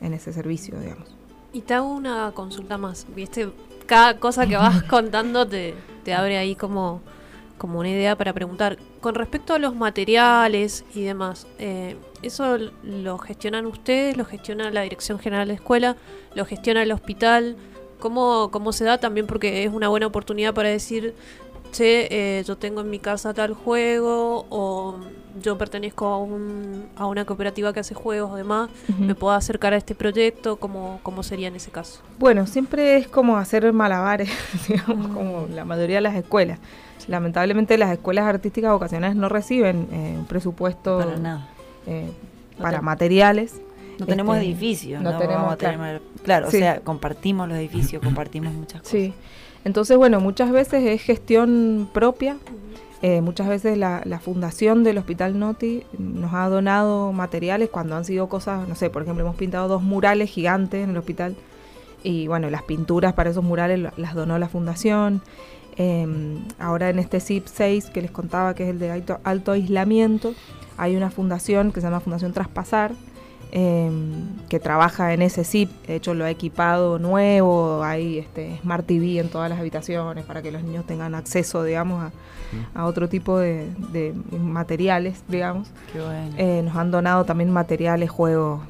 en ese servicio, digamos. Y te hago una consulta más. ¿Viste? Cada cosa que vas contando te, abre ahí como, como una idea para preguntar. Con respecto a los materiales y demás, eh, ¿eso lo gestionan ustedes? ¿Lo gestiona la Dirección General de Escuela? ¿Lo gestiona el hospital? ¿Cómo, cómo se da? También porque es una buena oportunidad para decir, che, eh, yo tengo en mi casa tal juego o yo pertenezco a, un, a una cooperativa que hace juegos o demás, me puedo acercar a este proyecto, ¿cómo, cómo sería en ese caso? Bueno, siempre es como hacer malabares, digamos, como la mayoría de las escuelas. Lamentablemente las escuelas artísticas vocacionales no reciben eh, un presupuesto Para nada. eh, No para te- materiales. No tenemos Este, edificios, no no, tenemos, vamos a tener claro. claro, Sí. o sea, compartimos los edificios, compartimos muchas cosas. Sí. Entonces, bueno, muchas veces es gestión propia. Eh, muchas veces la, la fundación del Hospital Noti nos ha donado materiales cuando han sido cosas, no sé, por ejemplo, hemos pintado dos murales gigantes en el hospital y bueno, las pinturas para esos murales la- las donó la fundación. Eh, ahora en este CIP 6 que les contaba, que es el de alto, alto aislamiento, hay una fundación que se llama Fundación Traspasar, eh, que trabaja en ese SIP, de hecho lo ha equipado nuevo, hay este Smart TV en todas las habitaciones para que los niños tengan acceso, digamos, a, a otro tipo de, de materiales, digamos. Qué bueno. Eh, nos han donado también materiales, juegos,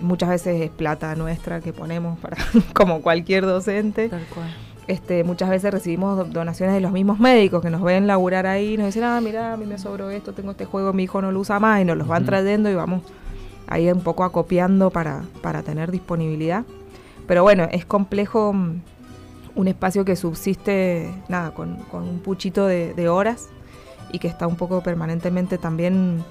muchas veces es plata nuestra que ponemos para como cualquier docente. Tal cual. Este, muchas veces recibimos do- donaciones de los mismos médicos que nos ven laburar ahí, nos dicen, ah, mira, a mí me sobró esto, tengo este juego, mi hijo no lo usa más, y nos los van trayendo y vamos ahí un poco acopiando para, para tener disponibilidad. Pero bueno, es complejo mm, un espacio que subsiste, nada, con, con un puchito de, de horas y que está un poco permanentemente también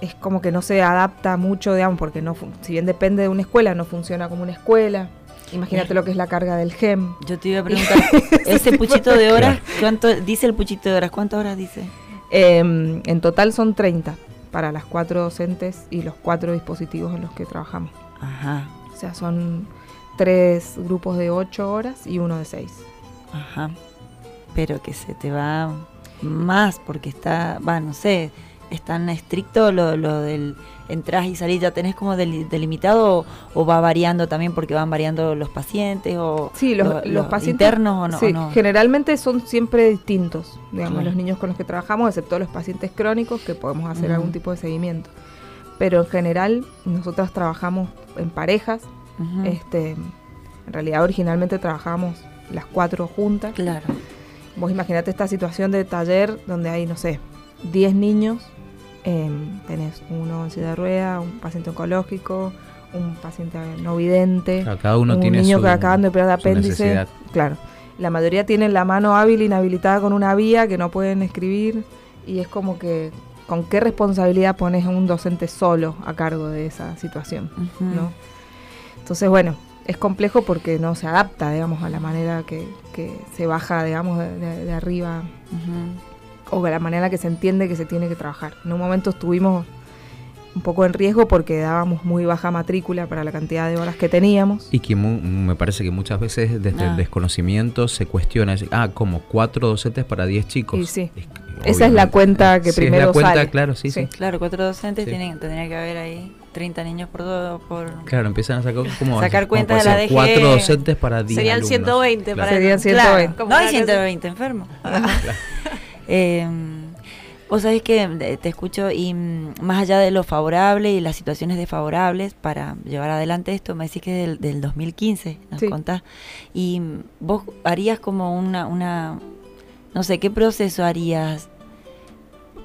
es como que no se adapta mucho, digamos, porque no, si bien depende de una escuela, no funciona como una escuela. Imagínate lo que es la carga del GEM. Yo te iba a preguntar, ese puchito de horas, ¿cuánto dice el puchito de horas? ¿Cuántas horas dice? Em, en total son 30 para las cuatro docentes y los cuatro dispositivos en los que trabajamos. Ajá, O sea, son tres grupos de 8 horas y uno de 6. ajá. Pero que se te va más porque está, va, no sé, es tan estricto lo, lo del entras y salís? ¿Ya tenés como del- delimitado o, o va variando también porque van variando los pacientes o Sí, los, lo- los los pacientes internos o no? sí, o no? generalmente son siempre distintos, digamos, los niños con los que trabajamos, excepto los pacientes crónicos que podemos hacer algún tipo de seguimiento. Pero en general nosotras trabajamos en parejas, este, en realidad originalmente trabajábamos las cuatro juntas. Claro. Vos imaginate esta situación de taller donde hay, no sé, 10 niños, em, tenés uno en silla de rueda, un paciente oncológico, un paciente no vidente, Claro, cada uno un tiene niño su- que acaban de operar de apéndice. necesidad. Claro. La mayoría tienen la mano hábil inhabilitada con una vía que no pueden escribir y es como que con qué responsabilidad pones a un docente solo a cargo de esa situación. ¿no? Entonces, bueno, es complejo porque no se adapta, digamos, a la manera que, que se baja, digamos, de, de- de arriba. O la manera que se entiende que se tiene que trabajar. En un momento estuvimos un poco en riesgo porque dábamos muy baja matrícula para la cantidad de horas que teníamos. Y que mu- me parece que muchas veces desde Ah. el desconocimiento se cuestiona, es, ah, como cuatro docentes para diez chicos. Y sí. Es que, Esa es la cuenta que sí, es primero la cuenta, sale. claro, sí, sí. Claro, cuatro docentes Sí. tienen, tendría que haber ahí 30 niños por... do- por Claro, empiezan a sacar como Sacar cuentas de la DG. cuatro docentes para 10 Serían alumnos. 120 Claro. para Serían Claro, 120. como no hay una cosa- 120 enfermos. Eh, vos sabés que eh, te escucho y mm, más allá de lo favorable y las situaciones desfavorables para llevar adelante esto, me decís que es del, del 2015, nos Sí. contás. Y mm, vos harías como una, una, no sé, ¿qué proceso harías?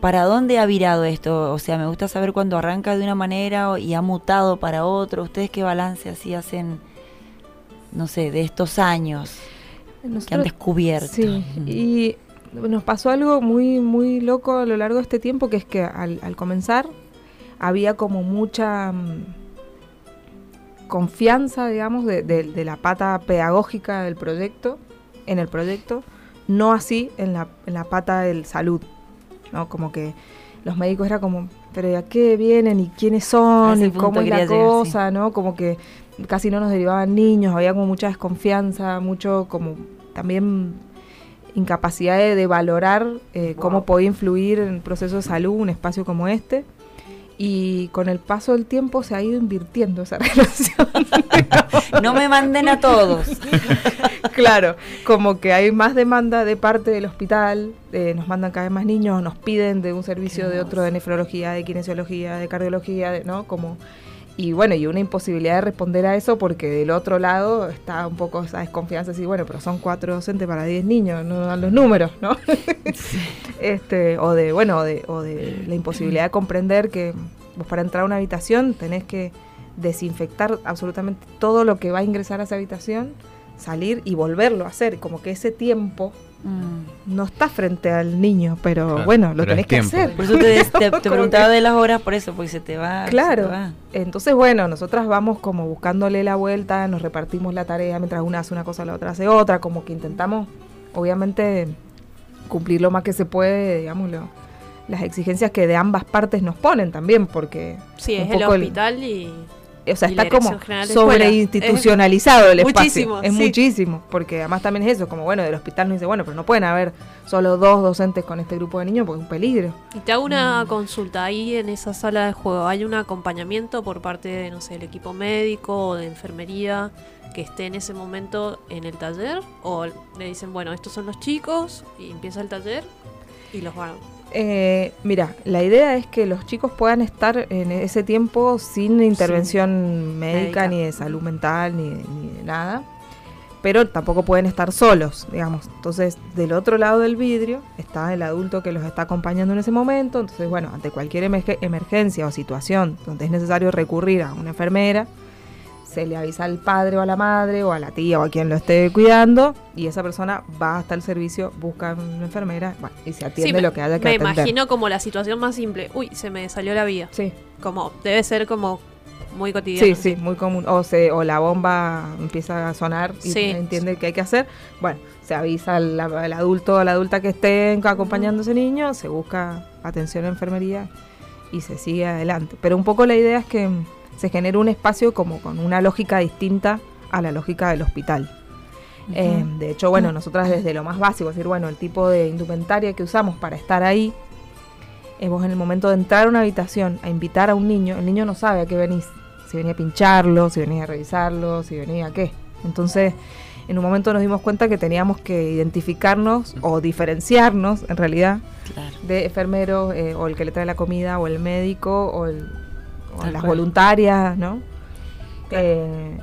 ¿Para dónde ha virado esto? O sea, me gusta saber cuándo arranca de una manera y ha mutado para otro. ¿Ustedes qué balance así hacen, no sé, de estos años que han descubierto? Sí, y nos pasó algo muy, muy loco a lo largo de este tiempo, que es que al, al comenzar había como mucha mm, confianza, digamos, de, de- de la pata pedagógica del proyecto, en el proyecto, no así en la, en la pata del salud, ¿no? Como que los médicos era como, pero ¿y a qué vienen? ¿Y quiénes son? ¿Y cómo es la quería llegar, sí. cosa? ¿no? Como que casi no nos derivaban niños, había como mucha desconfianza, mucho como también incapacidad de, de valorar eh, cómo podía influir en el proceso de salud un espacio como este. Y con el paso del tiempo se ha ido invirtiendo esa relación. No me manden a todos. claro, como que hay más demanda de parte del hospital, eh, nos mandan cada vez más niños, nos piden de un servicio de otro de nefrología, de kinesiología, de cardiología, de- ¿no? Como y bueno, y una imposibilidad de responder a eso porque del otro lado está un poco esa desconfianza, así, bueno, pero son cuatro docentes para 10 niños, no dan los números, ¿no? este, o de, bueno, o de, o de la imposibilidad de comprender que vos para entrar a una habitación tenés que desinfectar absolutamente todo lo que va a ingresar a esa habitación, salir y volverlo a hacer, como que ese tiempo. No está frente al niño, pero Claro, bueno, lo pero tenés que hacer. Por eso te, te- te preguntaba que- de las horas, por eso, porque se te va. se Claro. te va. Entonces, bueno, nosotras vamos como buscándole la vuelta, nos repartimos la tarea, mientras una hace una cosa, la otra hace otra, como que intentamos, obviamente, cumplir lo más que se puede, digamos, lo- las exigencias que de ambas partes nos ponen también, porque Sí, un es el- hospital y. o sea, está como sobreinstitucionalizado el Es espacio. muchísimo, es sí. muchísimo, porque además también es eso, como bueno, del hospital nos dice, bueno, pero no pueden haber solo dos docentes con este grupo de niños porque es un peligro. Y te hago Mm. una consulta. Ahí en esa sala de juego, ¿hay un acompañamiento por parte de, no sé, el equipo médico o de enfermería que esté en ese momento en el taller? ¿O le dicen, bueno, estos son los chicos y empieza el taller y los van? Eh, mira, la idea es que los chicos puedan estar en ese tiempo sin intervención médica, Médica. ni de salud mental, ni, de- ni de nada. Pero tampoco pueden estar solos, digamos. Entonces, del otro lado del vidrio está el adulto que los está acompañando en ese momento. Entonces, bueno, ante cualquier emerge- emergencia o situación donde es necesario recurrir a una enfermera, se le avisa al padre o a la madre o a la tía o a quien lo esté cuidando y esa persona va hasta el servicio, busca una enfermera bueno, y se atiende Sí, me- lo que haya que Me atender. imagino como la situación más simple. Uy, se me salió la vía. Sí. Como, debe ser como muy cotidiano. Sí, sí, muy común. O, se, o la bomba empieza a sonar y Sí. se entiende qué hay que hacer. Bueno, se avisa al, al adulto o la adulta que esté acompañando a ese niño, se busca atención a enfermería y se sigue adelante. Pero un poco la idea es que se genere un espacio como con una lógica distinta a la lógica del hospital. Eh, de hecho, bueno, nosotras desde lo más básico, es decir, bueno, el tipo de indumentaria que usamos para estar ahí, eh, vos en el momento de entrar a una habitación a invitar a un niño, el niño no sabe a qué venís. Si venía a pincharlo, si venía a revisarlo, si venía a qué. Entonces, en un momento nos dimos cuenta que teníamos que identificarnos o diferenciarnos, en realidad, de enfermeros, eh, o el que le trae la comida, o el médico, o, el- o las cual. voluntarias, ¿no? Eh,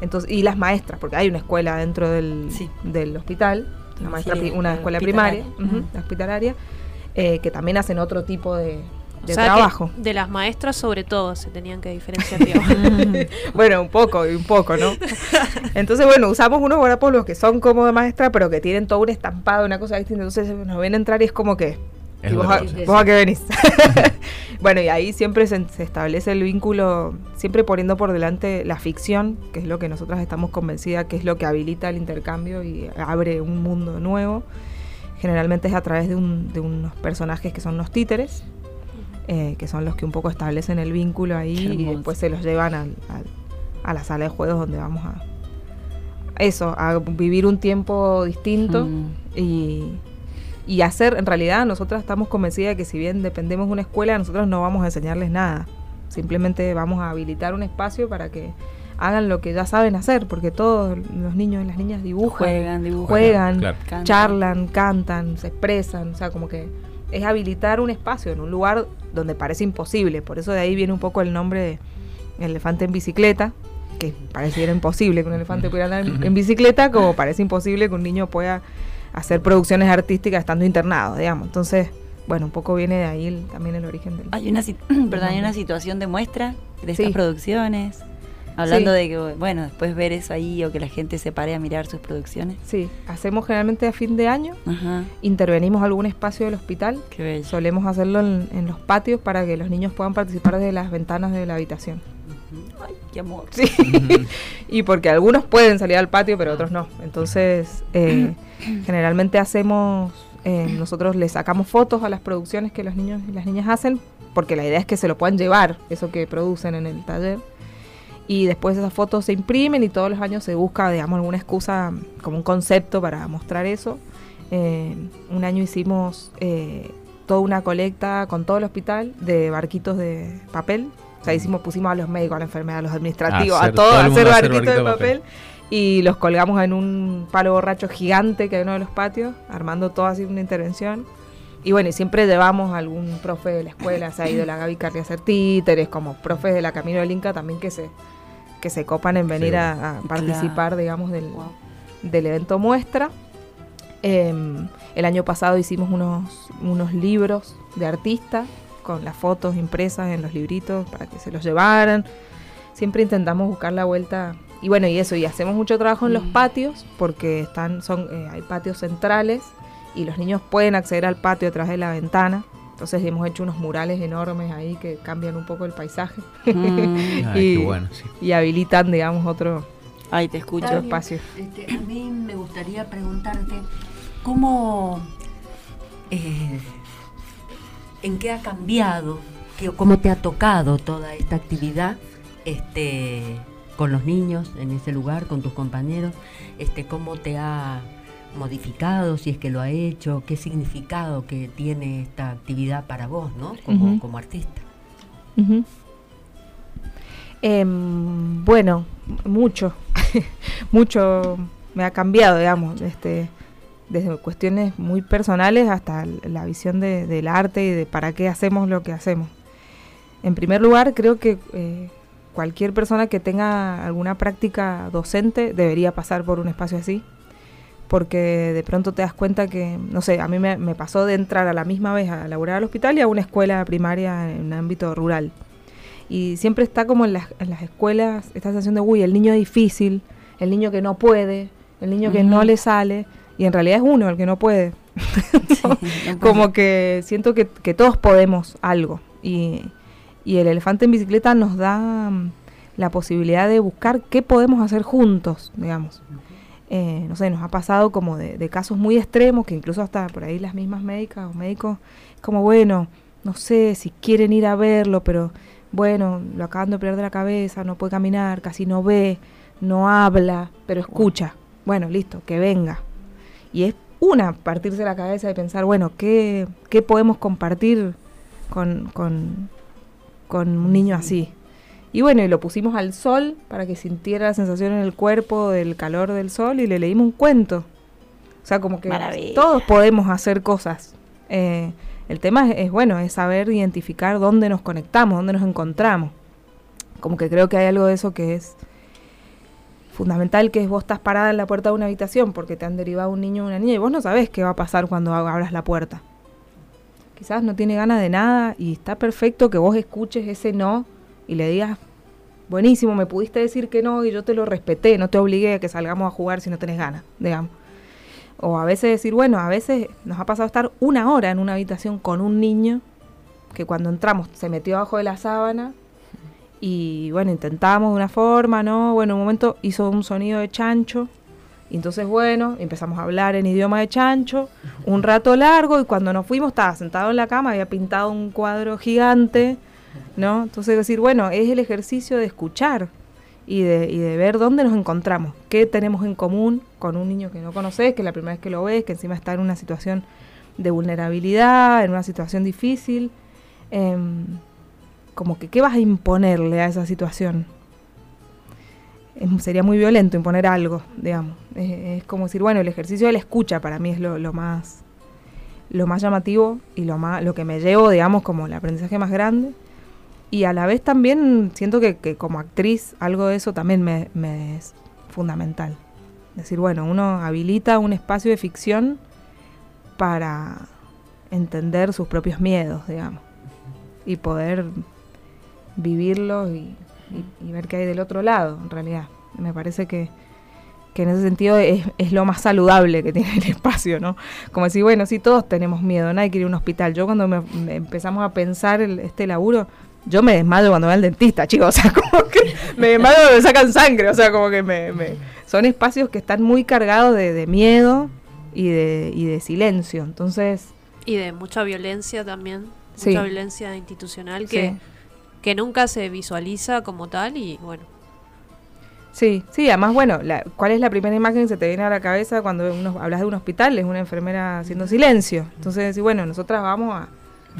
entonces, y las maestras, porque hay una escuela dentro del, del hospital, una, maestra una escuela primaria, Hospitalaria. ujú, la hospitalaria, eh, que también hacen otro tipo de, O que trabajo. de las maestras, sobre todo, se tenían que diferenciar. bueno, un poco, un poco, ¿no? Entonces, bueno, usamos unos guardapolos que son como de maestra, pero que tienen todo un estampado, una cosa distinta. Entonces nos ven entrar y es como que. Es ¿y vos, a, vos a qué venís? bueno, y ahí siempre se, se establece el vínculo, siempre poniendo por delante la ficción, que es lo que nosotras estamos convencidas que es lo que habilita el intercambio y abre un mundo nuevo. Generalmente es a través de, un- de unos personajes que son los títeres, eh, que son los que un poco establecen el vínculo ahí y después se los llevan al- al- a la sala de juegos donde vamos a eso, a vivir un tiempo distinto Mm. y, y hacer, en realidad nosotras estamos convencidas de que si bien dependemos de una escuela, nosotros no vamos a enseñarles nada, simplemente vamos a habilitar un espacio para que hagan lo que ya saben hacer, porque todos los niños y las niñas dibujan, Juegan, dibujan. juegan, Claro. Charlan, cantan, se expresan, o sea, como que es habilitar un espacio en un lugar donde parece imposible, por eso de ahí viene un poco el nombre de elefante en bicicleta, que pareciera imposible que un elefante pudiera andar en, en bicicleta, como parece imposible que un niño pueda hacer producciones artísticas estando internado, digamos. Entonces, bueno, un poco viene de ahí el- también el origen del... Hay una, perdón, hay una situación de muestra de estas Sí. producciones. Hablando Sí. de que, bueno, después ver eso ahí o que la gente se pare a mirar sus producciones. Sí, hacemos generalmente a fin de año, Ajá. intervenimos algún espacio del hospital, Qué bello. solemos hacerlo en, en los patios para que los niños puedan participar desde las ventanas de la habitación. Ay, qué amor. Sí. y porque algunos pueden salir al patio, pero otros no. Entonces, eh, generalmente hacemos, eh, nosotros les sacamos fotos a las producciones que los niños y las niñas hacen, porque la idea es que se lo puedan llevar, eso que producen en el taller. Y después esas fotos se imprimen y todos los años se busca, digamos, alguna excusa, como un concepto para mostrar eso. Eh, un año hicimos eh, toda una colecta con todo el hospital de barquitos de papel. O sea, hicimos, pusimos a los médicos, a la enfermera, a los administrativos, Hacer a todos todo a hacer barquitos de barquito de papel. Y los colgamos en un palo borracho gigante que hay en uno de los patios, armando todo así una intervención. Y bueno, y siempre llevamos a algún profe de la escuela, se ha ido la Gaby Carly a hacer títeres, como profes de la Camino del Inca también que se, que se copan en venir Sí, a, a participar, Claro. digamos, del, del evento muestra. Em, el año pasado hicimos unos, unos libros de artistas con las fotos impresas en los libritos para que se los llevaran. Siempre intentamos buscar la vuelta. Y bueno, y eso, y hacemos mucho trabajo en los patios, porque están, son, eh, hay patios centrales y los niños pueden acceder al patio a través de la ventana. Entonces hemos hecho unos murales enormes ahí que cambian un poco el paisaje. Mm. Ay, y, qué bueno, sí. y habilitan, digamos, otro, Ay, te escucho. espacio. Este, a mí me gustaría preguntarte cómo, eh, en qué ha cambiado, qué- cómo te ha tocado toda esta actividad, este, con los niños en ese lugar, con tus compañeros, este, cómo te ha modificado, si es que lo ha hecho, qué significado que tiene esta actividad para vos, ¿no? Como, como artista. Em, bueno, mucho, mucho me ha cambiado, digamos, este, desde cuestiones muy personales hasta la visión de- del arte y de para qué hacemos lo que hacemos. En primer lugar, creo que eh, cualquier persona que tenga alguna práctica docente debería pasar por un espacio así, porque de pronto te das cuenta que, no sé, a mí me, me pasó de entrar a la misma vez a laburar al hospital y a una escuela primaria en un ámbito rural. Y siempre está como en las, en las escuelas esta sensación de, uy, el niño difícil, el niño que no puede, el niño que no le sale, y en realidad es uno el que no puede. no como que siento que, que todos podemos algo. Y, y el elefante en bicicleta nos da mm, la posibilidad de buscar qué podemos hacer juntos, digamos. Eh, no sé, nos ha pasado como de, de casos muy extremos, que incluso hasta por ahí las mismas médicas o médicos, como bueno, no sé si quieren ir a verlo, pero bueno, lo acaban de operar de la cabeza, no puede caminar, casi no ve, no habla, pero escucha. Bueno, listo, que venga. Y es una, partirse la cabeza y pensar, bueno, ¿qué, qué podemos compartir con, con, con un niño así. Y bueno, y lo pusimos al sol para que sintiera la sensación en el cuerpo del calor del sol y le leímos un cuento. O sea, como que Maravilla. todos podemos hacer cosas. Eh, el tema es, es, bueno, es saber identificar dónde nos conectamos, dónde nos encontramos. Como que creo que hay algo de eso que es fundamental, que es vos estás parada en la puerta de una habitación porque te han derivado un niño o una niña y vos no sabés qué va a pasar cuando abras la puerta. Quizás no tiene ganas de nada y está perfecto que vos escuches ese no y le digas, buenísimo, me pudiste decir que no y yo te lo respeté, no te obligué a que salgamos a jugar si no tenés ganas, digamos. O a veces decir, bueno, a veces nos ha pasado estar una hora en una habitación con un niño que cuando entramos se metió abajo de la sábana y bueno, intentamos de una forma, ¿no? Bueno, en un momento hizo un sonido de chancho y entonces bueno, empezamos a hablar en idioma de chancho un rato largo y cuando nos fuimos estaba sentado en la cama, había pintado un cuadro gigante, ¿no? Entonces decir, bueno, es el ejercicio de escuchar y de, y de ver dónde nos encontramos, qué tenemos en común con un niño que no conoces, que es la primera vez que lo ves, que encima está en una situación de vulnerabilidad, en una situación difícil. em, como que, ¿qué vas a imponerle a esa situación? Es- sería muy violento imponer algo, digamos. Es, es como decir, bueno, el ejercicio de la escucha para mí es lo, más lo más llamativo y lo más lo que me llevo, digamos, como el aprendizaje más grande. Y a la vez también siento que, que como actriz algo de eso también me, me es fundamental. Decir, bueno, uno habilita un espacio de ficción para entender sus propios miedos, digamos, y poder vivirlos y, y- y ver qué hay del otro lado, en realidad. Me parece que, que en ese sentido es, es lo más saludable que tiene el espacio, ¿no? Como decir, bueno, sí, todos tenemos miedo, nadie quiere ir a un hospital. Yo cuando me, me empezamos a pensar el- este laburo, yo me desmayo cuando voy al dentista, chicos, o sea, como que me desmayo cuando me sacan sangre, o sea, como que me, me- son espacios que están muy cargados de, de miedo y de, y de silencio, entonces... Y de mucha violencia también, Sí. mucha violencia institucional que, Sí. Que nunca se visualiza como tal y bueno, Sí, sí, además, bueno, la- ¿cuál es la primera imagen que se te viene a la cabeza cuando uno, hablas de un hospital? Es una enfermera haciendo silencio. Entonces, decís, bueno, nosotras vamos a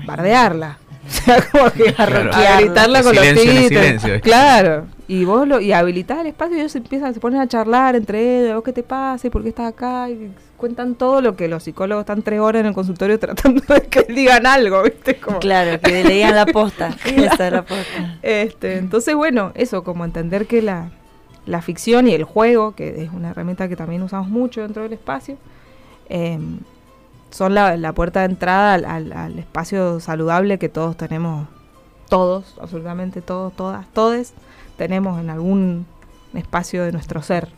bardearla. O sea, como que a, Claro. a gritarla con los silencio silencio. Claro. Y vos lo, y habilitás el espacio y ellos se empiezan, se ponen a charlar entre ellos, ¿vos qué te pasa? ¿Y por qué estás acá? Y cuentan todo lo que los psicólogos están tres horas en el consultorio tratando de que digan algo, ¿viste? Como... Claro, que le digan la posta. La posta. Este, entonces, bueno, eso, como entender que la, la ficción y el juego, que es una herramienta que también usamos mucho dentro del espacio, em, son la, la puerta de entrada al, al- al espacio saludable que todos tenemos, todos, absolutamente todos, todas, todes, tenemos en algún espacio de nuestro ser.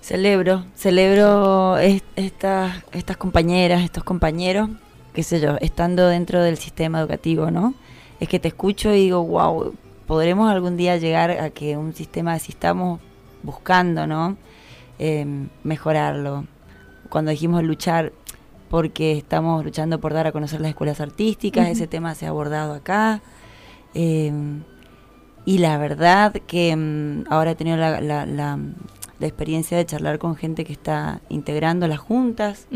Celebro, celebro es- estas, estas compañeras, estos compañeros, qué sé yo, estando dentro del sistema educativo, ¿no? Es que te escucho y digo, wow, podremos algún día llegar a que un sistema, si estamos buscando, ¿no? Em, mejorarlo. Cuando dijimos luchar, porque estamos luchando por dar a conocer las escuelas artísticas, ese tema se ha abordado acá. Em, y la verdad que mm, ahora he tenido la, la- la- la experiencia de charlar con gente que está integrando las juntas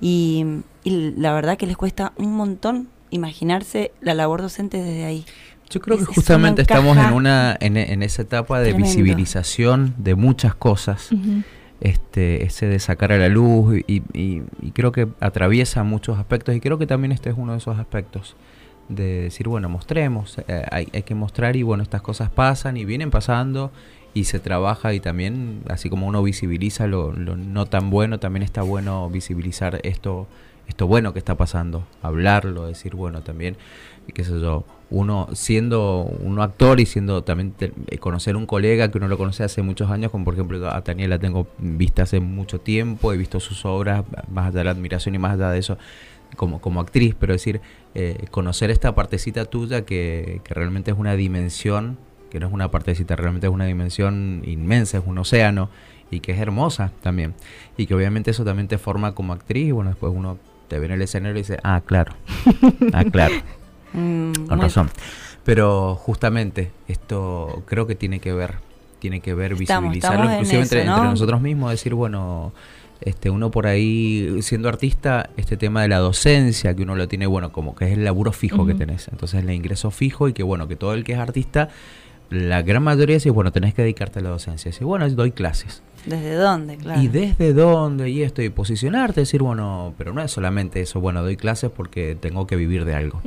y, y la verdad que les cuesta un montón imaginarse la labor docente desde ahí. Yo creo que Es- justamente estamos en una en, en esa etapa de Tremendo. visibilización de muchas cosas. Este, ese de sacar a la luz y, y- y creo que atraviesa muchos aspectos y creo que también este es uno de esos aspectos de decir, bueno, mostremos, eh, hay, que mostrar y bueno, estas cosas pasan y vienen pasando y se trabaja y también, así como uno visibiliza lo, lo no tan bueno, también está bueno visibilizar esto, esto bueno que está pasando, hablarlo, decir, bueno, también, qué sé yo, uno siendo un actor y siendo también eh, conocer un colega que uno lo conoce hace muchos años, como por ejemplo a Tania la tengo vista hace mucho tiempo, he visto sus obras, más allá de la admiración y más allá de eso, como, como actriz, pero decir, eh, conocer esta partecita tuya que, que realmente es una dimensión, que no es una partecita, realmente es una dimensión inmensa, es un océano y que es hermosa también. Y que obviamente eso también te forma como actriz y bueno, después uno te ve en el escenario y dice, ah, claro, ah, claro. Mm, Con razón. Pero justamente esto creo que tiene que ver, tiene que ver Estamos- visibilizarlo, estamos inclusive entre, eso, entre ¿no? nosotros mismos, decir, bueno, este, uno por ahí, siendo artista, este tema de la docencia, que uno lo tiene, bueno, como que es el laburo fijo que tenés. Entonces, el ingreso fijo y que, bueno, que todo el que es artista, la gran mayoría dice, bueno, tenés que dedicarte a la docencia. Dice, bueno, doy clases. ¿Desde dónde? Claro. ¿Y desde dónde? Y esto, y posicionarte, decir, bueno, pero no es solamente eso, bueno, doy clases porque tengo que vivir de algo,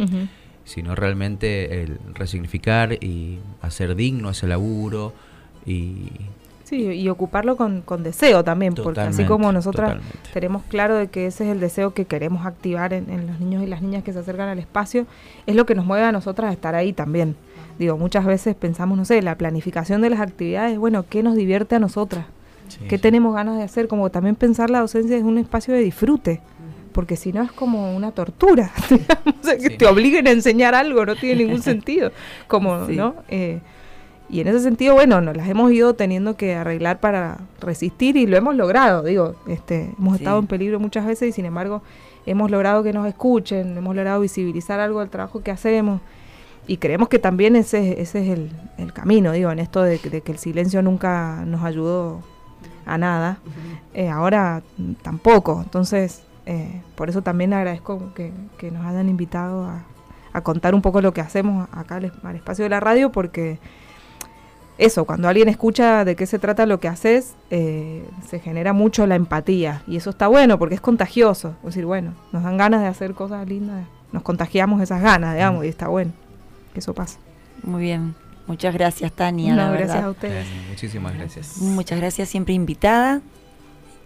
sino realmente el resignificar y hacer digno ese laburo y... Sí, y ocuparlo con, con deseo también, porque así como nosotras totalmente. tenemos claro de que ese es el deseo que queremos activar en, en los niños y las niñas que se acercan al espacio, es lo que nos mueve a nosotras a estar ahí también. Digo, muchas veces pensamos, no sé, la planificación de las actividades, bueno, ¿qué nos divierte a nosotras? Sí, ¿Qué sí. tenemos ganas de hacer? Como también pensar la docencia es un espacio de disfrute, porque si no es como una tortura, digamos, que te obliguen a enseñar algo, no tiene ningún sentido. Como, Sí. ¿no? Eh, y en ese sentido, bueno, nos las hemos ido teniendo que arreglar para resistir y lo hemos logrado, digo, este, hemos Sí. estado en peligro muchas veces y sin embargo hemos logrado que nos escuchen, hemos logrado visibilizar algo del trabajo que hacemos y creemos que también ese, ese es el, el camino, digo, en esto de, que- de que el silencio nunca nos ayudó a nada, eh, ahora tampoco, entonces eh, por eso también agradezco que, que nos hayan invitado a, a contar un poco lo que hacemos acá al, al espacio de la radio, porque eso, cuando alguien escucha de qué se trata lo que haces, eh, se genera mucho la empatía. Y eso está bueno porque es contagioso. Es decir, bueno, nos dan ganas de hacer cosas lindas, nos contagiamos esas ganas, digamos, y está bueno que eso pase. Muy bien. Muchas gracias, Tania. No, la gracias verdad. a ustedes. Muchísimas gracias. Muchas gracias, siempre invitada.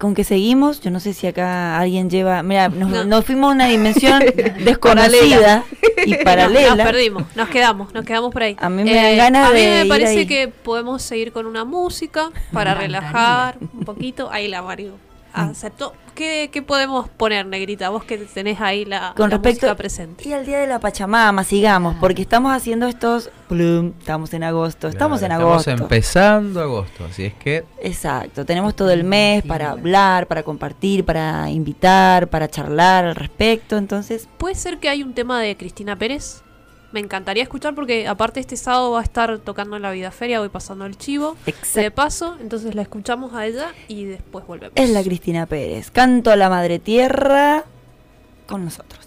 ¿Con qué seguimos? Yo no sé si acá alguien lleva. Mira, nos, No. nos fuimos a una dimensión desconocida y Nos paralela. perdimos, nos quedamos, nos quedamos por ahí. Eh, A mí me dan ganas a mí me ir parece ahí. que podemos seguir con una música para relajar un poquito. Ahí la Mario aceptó. ¿Qué, qué podemos poner, Negrita? Vos que tenés ahí la, Con la respecto música presente. y al día de la Pachamama, sigamos, porque estamos haciendo estos. plum, estamos en agosto, estamos en agosto. Estamos empezando agosto, así es que Exacto, tenemos todo el mes para hablar, para compartir, para invitar, para charlar al respecto. Entonces, ¿Puede ser que hay un tema de Cristina Pérez? Me encantaría escuchar porque aparte este sábado va a estar tocando en la Vida Feria, voy pasando el chivo. Exacto. De paso, entonces la escuchamos a ella y después volvemos. es la Cristina Pérez. Canto a la Madre Tierra con nosotros.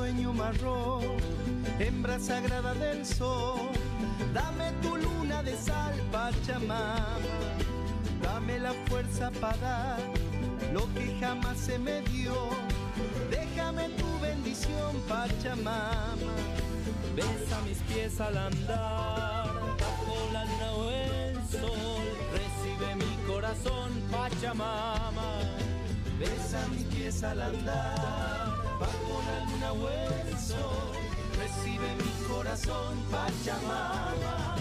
Sueño marrón, hembra sagrada del sol. Dame tu luna de sal, Pachamama. Dame la fuerza para dar lo que jamás se me dio. Déjame tu bendición, Pachamama. Besa mis pies al andar, bajo la luna el sol. Recibe mi corazón, Pachamama. Besa mis pies al andar, bajo la luna o el sol. Recibe mi corazón, Pachamama.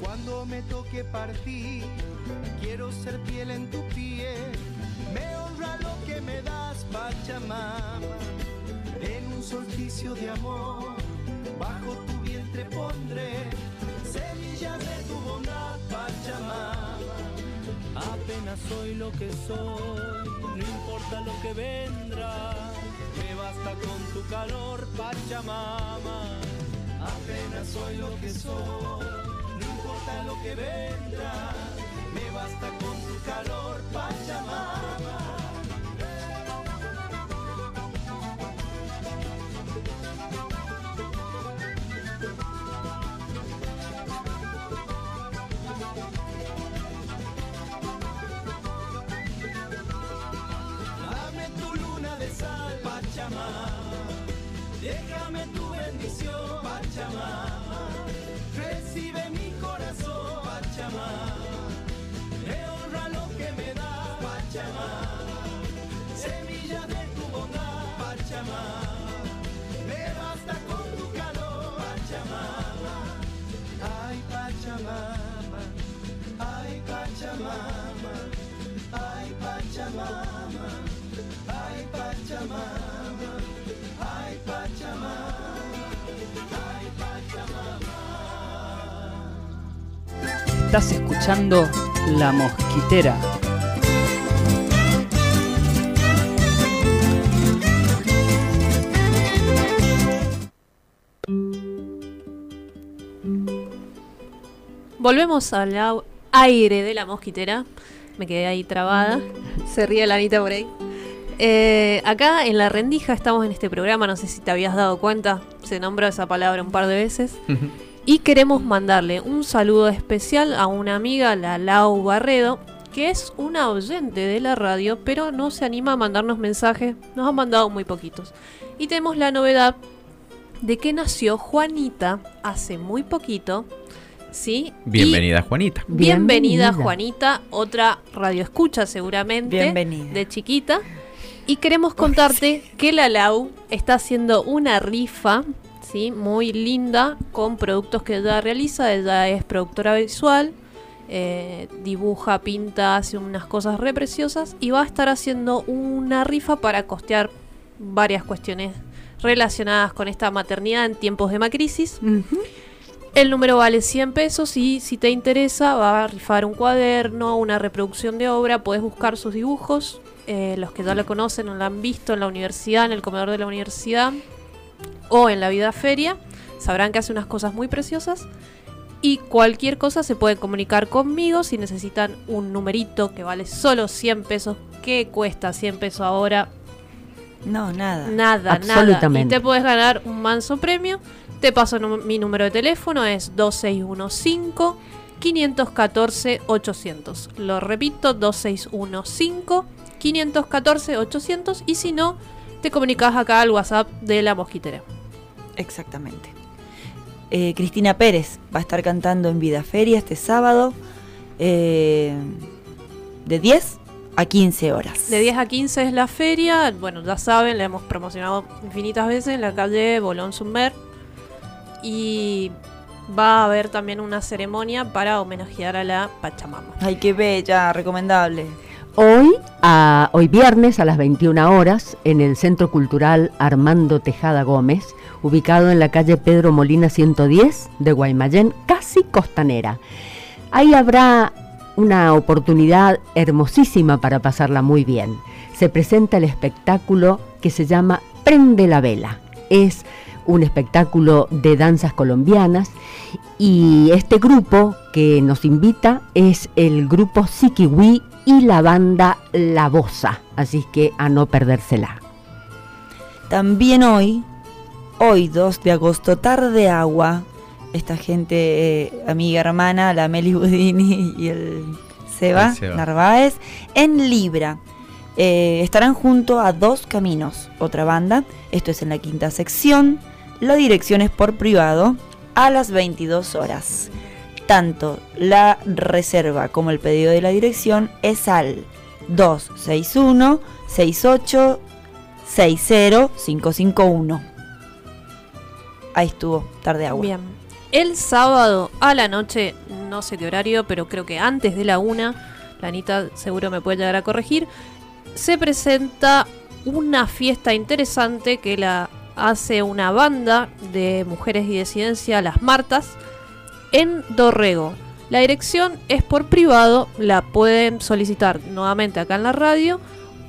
Cuando me toque partir, quiero ser piel en tu piel. Me honra lo que me das, Pachamama. En un solsticio de amor, bajo tu vientre pondré semillas de tu bondad, Pachamama. Apenas soy lo que soy, no importa lo que vendrá. Me basta con tu calor, Pachamama. Apenas soy lo que soy, no importa lo que vendrá. Me basta con tu calor, Pachamama. Déjame tu bendición, Pachamama. Recibe mi corazón, Pachamama. Basta con tu calor. Ay, Pachamama. Ay, Pachamama. Ay, Pachamama. Ay, Pachamama. Ay, Pachamama. Ay, Pachamama. Estás escuchando La Mosquitera. Volvemos al aire de la mosquitera. Me quedé ahí trabada. Se ríe la Anita por ahí. Eh, acá en la rendija estamos en este programa, no sé si te habías dado cuenta, se nombró esa palabra un par de veces. Y queremos mandarle un saludo especial a una amiga, la Lau Barredo, que es una oyente de la radio, pero no se anima a mandarnos mensajes, nos han mandado muy poquitos. Y tenemos la novedad de que nació Juanita hace muy poquito, ¿sí? Y Bienvenida, Juanita. Bienvenida, Juanita, otra radio escucha seguramente Bienvenida. de chiquita. Y queremos contarte que la Lau está haciendo una rifa, ¿sí? Muy linda, con productos que ella realiza. Ella es productora visual, eh, dibuja, pinta, hace unas cosas re preciosas y va a estar haciendo una rifa para costear varias cuestiones relacionadas con esta maternidad en tiempos de macrisis. El número vale 100 pesos y si te interesa va a rifar un cuaderno, una reproducción de obra, puedes buscar sus dibujos. eh, los que ya lo conocen o lo han visto en la universidad, en el comedor de la universidad o en la vida feria, sabrán que hace unas cosas muy preciosas. Y cualquier cosa se puede comunicar conmigo si necesitan un numerito que vale solo 100 pesos. ¿Qué cuesta 100 pesos ahora? No, nada. Nada, nada. Y Absolutamente. te puedes ganar un manso premio. Te paso mi número de teléfono, es 2615 514 800. Lo repito, 2615 514 800. Y si no, te comunicas acá al WhatsApp de la mosquitera. Exactamente. Eh, Cristina Pérez va a estar cantando en Vida Feria este sábado eh, de 10 a 15 horas. De 10 a 15 es la feria. Bueno, ya saben, la hemos promocionado infinitas veces en la calle Bolón Summer. Y va a haber también una ceremonia para homenajear a la Pachamama. Ay, qué bella, recomendable. Hoy, a, hoy viernes a las 21 horas, en el Centro Cultural Armando Tejada Gómez, ubicado en la calle Pedro Molina 110 de Guaymallén, casi costanera. Ahí habrá una oportunidad hermosísima para pasarla muy bien. Se presenta el espectáculo que se llama Prende la Vela. Es un espectáculo de danzas colombianas y este grupo que nos invita es el grupo Sikiwi y la banda La Bosa, así que a no perdérsela. También hoy, hoy 2 de agosto, tarde agua, esta gente, eh, amiga hermana, la Meli Budini y el Seba, El Seba. Narváez, en Libra. Eh, estarán junto a Dos Caminos, otra banda. Esto es en la quinta sección. La dirección es por privado a las 22 horas. Tanto la reserva como el pedido de la dirección es al 261 68 60551. Ahí estuvo, tarde agua. Bien. El sábado a la noche, no sé qué horario, pero creo que antes de la una, la Anita seguro me puede llegar a corregir, se presenta una fiesta interesante que la hace una banda de mujeres y de ciencia, las Martas, en Dorrego. La dirección es por privado, la pueden solicitar nuevamente acá en la radio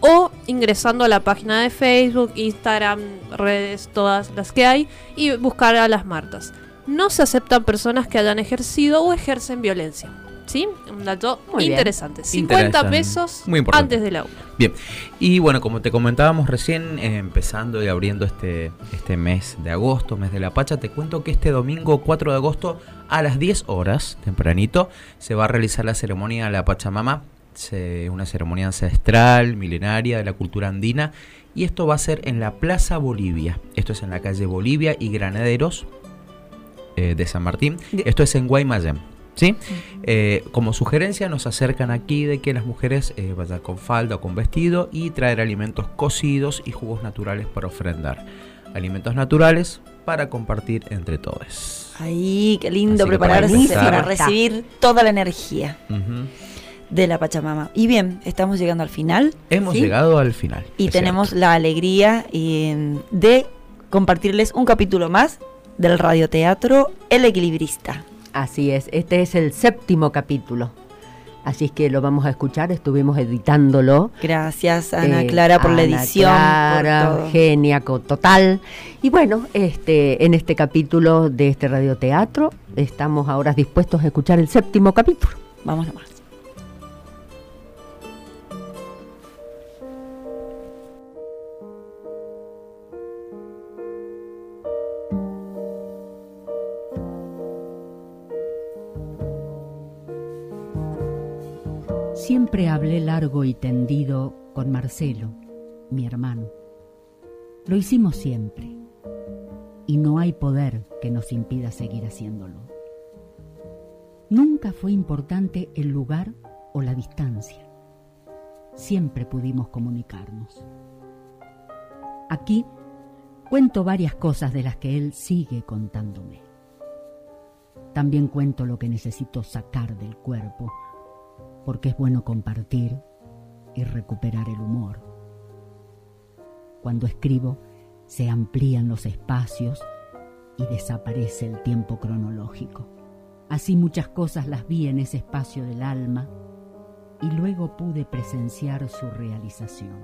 o ingresando a la página de Facebook, Instagram, redes, todas las que hay y buscar a las Martas. No se aceptan personas que hayan ejercido o ejercen violencia. ¿Sí? Un dato Muy interesante. 50 Interesante. pesos Muy antes de la una. Bien, y bueno, como te comentábamos recién, eh, empezando y abriendo este, este mes de agosto, mes de la Pacha, te cuento que este domingo 4 de agosto a las 10 horas, tempranito, se va a realizar la ceremonia de la Pachamama, se- una ceremonia ancestral, milenaria de la cultura andina, y esto va a ser en la Plaza Bolivia. Esto es en la calle Bolivia y Granaderos eh, de San Martín. Esto es en Guaymallén. ¿Sí? Eh, como sugerencia nos acercan aquí de que las mujeres eh, vayan con falda o con vestido y traer alimentos cocidos y jugos naturales para ofrendar. Alimentos naturales para compartir entre todos. Ahí, qué lindo Así que para prepararse empezar- para recibir toda la energía de la Pachamama. Y bien, estamos llegando al final. Hemos ¿sí? llegado al final. Y tenemos la alegría eh, de compartirles un capítulo más del radioteatro El Equilibrista. Así es, este es el séptimo capítulo. Así es que lo vamos a escuchar, estuvimos editándolo. Gracias, Ana Eh, Clara, por la Ana edición. Clara, geniaco total. Y bueno, este, en este capítulo de este radioteatro estamos ahora dispuestos a escuchar el séptimo capítulo. Vamos nomás. Siempre hablé largo y tendido con Marcelo, mi hermano. Lo hicimos siempre. Y no hay poder que nos impida seguir haciéndolo. Nunca fue importante el lugar o la distancia. Siempre pudimos comunicarnos. Aquí cuento varias cosas de las que él sigue contándome. También cuento lo que necesito sacar del cuerpo porque es bueno compartir y recuperar el humor. Cuando escribo, se amplían los espacios y desaparece el tiempo cronológico. Así muchas cosas las vi en ese espacio del alma y luego pude presenciar su realización.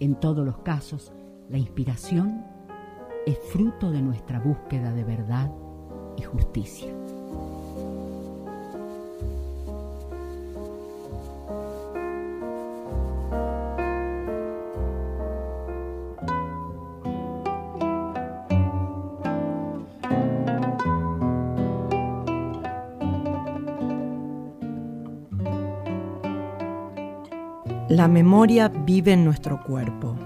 En todos los casos, la inspiración es fruto de nuestra búsqueda de verdad y justicia. La memoria vive en nuestro cuerpo.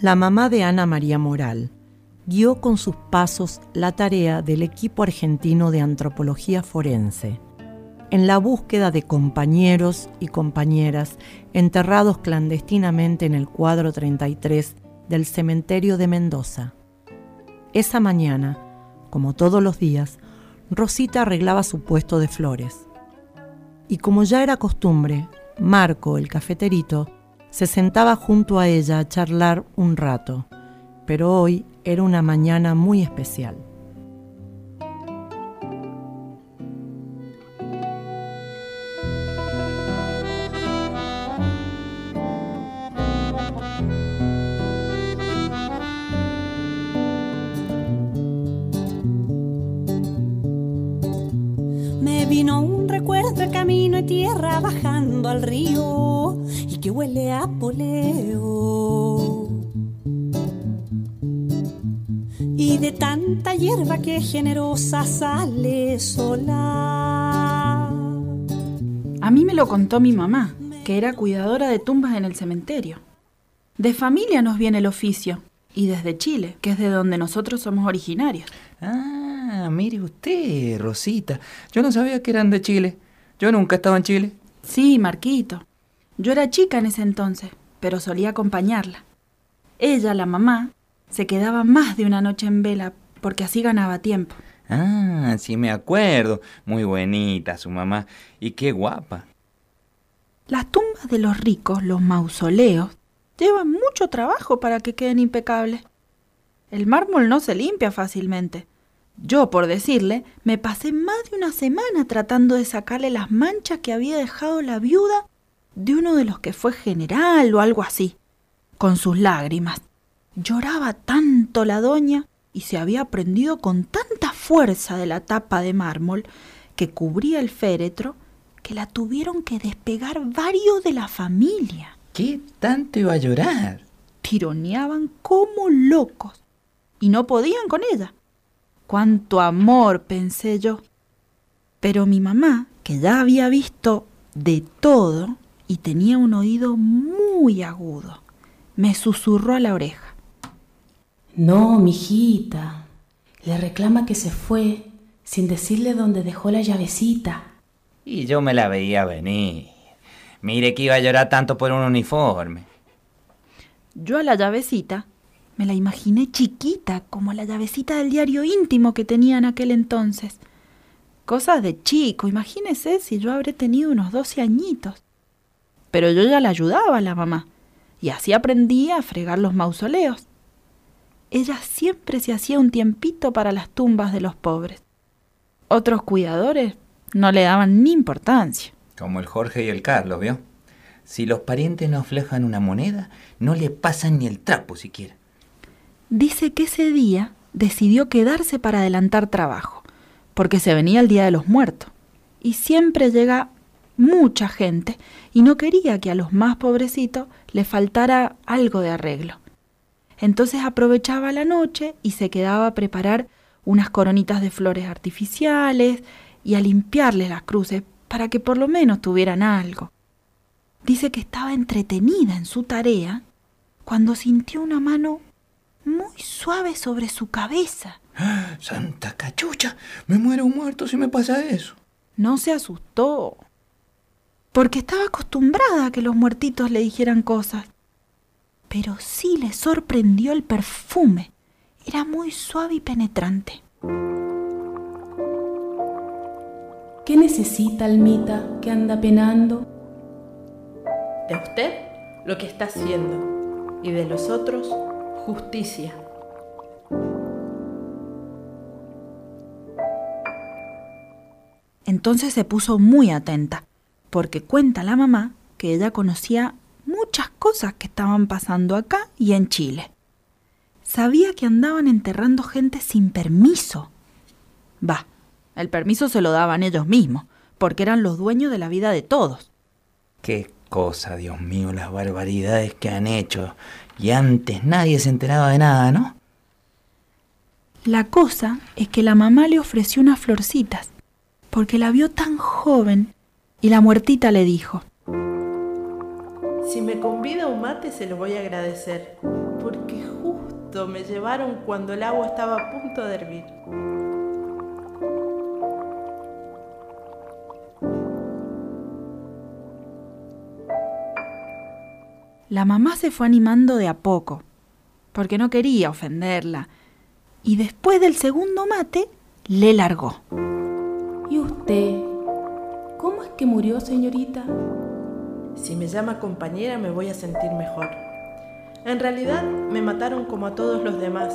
La mamá de Ana María Moral guió con sus pasos la tarea del equipo argentino de antropología forense en la búsqueda de compañeros y compañeras enterrados clandestinamente en el cuadro 33 del cementerio de Mendoza. Esa mañana, como todos los días, Rosita arreglaba su puesto de flores. Y como ya era costumbre, Marco, el cafeterito, se sentaba junto a ella a charlar un rato, pero hoy era una mañana muy especial. Al río y que huele a poleo. Y de tanta hierba que generosa sale sola. A mí me lo contó mi mamá, que era cuidadora de tumbas en el cementerio. De familia nos viene el oficio, y desde Chile, que es de donde nosotros somos originarios. Ah, mire usted, Rosita. Yo no sabía que eran de Chile. Yo nunca estaba en Chile. Sí, Marquito. Yo era chica en ese entonces, pero solía acompañarla. Ella, la mamá, se quedaba más de una noche en vela porque así ganaba tiempo. Ah, sí me acuerdo. Muy bonita su mamá. Y qué guapa. Las tumbas de los ricos, los mausoleos, llevan mucho trabajo para que queden impecables. El mármol no se limpia fácilmente. Yo, por decirle, me pasé más de una semana tratando de sacarle las manchas que había dejado la viuda de uno de los que fue general o algo así, con sus lágrimas. Lloraba tanto la doña y se había prendido con tanta fuerza de la tapa de mármol que cubría el féretro que la tuvieron que despegar varios de la familia. ¿Qué tanto iba a llorar? Tironeaban como locos y no podían con ella. Cuánto amor, pensé yo. Pero mi mamá, que ya había visto de todo y tenía un oído muy agudo, me susurró a la oreja. No, mijita. Le reclama que se fue sin decirle dónde dejó la llavecita. Y yo me la veía venir. Mire que iba a llorar tanto por un uniforme. Yo a la llavecita me la imaginé chiquita, como la llavecita del diario íntimo que tenía en aquel entonces. Cosas de chico, imagínese si yo habré tenido unos 12 añitos. Pero yo ya la ayudaba a la mamá, y así aprendí a fregar los mausoleos. Ella siempre se hacía un tiempito para las tumbas de los pobres. Otros cuidadores no le daban ni importancia. Como el Jorge y el Carlos, ¿vio? Si los parientes no flejan una moneda, no le pasan ni el trapo siquiera. Dice que ese día decidió quedarse para adelantar trabajo, porque se venía el Día de los Muertos. Y siempre llega mucha gente y no quería que a los más pobrecitos le faltara algo de arreglo. Entonces aprovechaba la noche y se quedaba a preparar unas coronitas de flores artificiales y a limpiarles las cruces para que por lo menos tuvieran algo. Dice que estaba entretenida en su tarea cuando sintió una mano muy suave sobre su cabeza. ¡Santa cachucha! Me muero muerto si me pasa eso. No se asustó, porque estaba acostumbrada a que los muertitos le dijeran cosas. Pero sí le sorprendió el perfume. Era muy suave y penetrante. ¿Qué necesita, Almita, que anda penando? De usted, lo que está haciendo. y de los otros justicia. Entonces se puso muy atenta, porque cuenta la mamá que ella conocía muchas cosas que estaban pasando acá y en Chile. Sabía que andaban enterrando gente sin permiso. Va, el permiso se lo daban ellos mismos, porque eran los dueños de la vida de todos. Qué cosa, Dios mío, las barbaridades que han hecho. Y antes nadie se enteraba de nada, ¿no? La cosa es que la mamá le ofreció unas florcitas, porque la vio tan joven, y la muertita le dijo, Si me convida a un mate se lo voy a agradecer, porque justo me llevaron cuando el agua estaba a punto de hervir. La mamá se fue animando de a poco, porque no quería ofenderla, y después del segundo mate le largó. ¿Y usted? ¿Cómo es que murió, señorita? Si me llama compañera me voy a sentir mejor. En realidad me mataron como a todos los demás,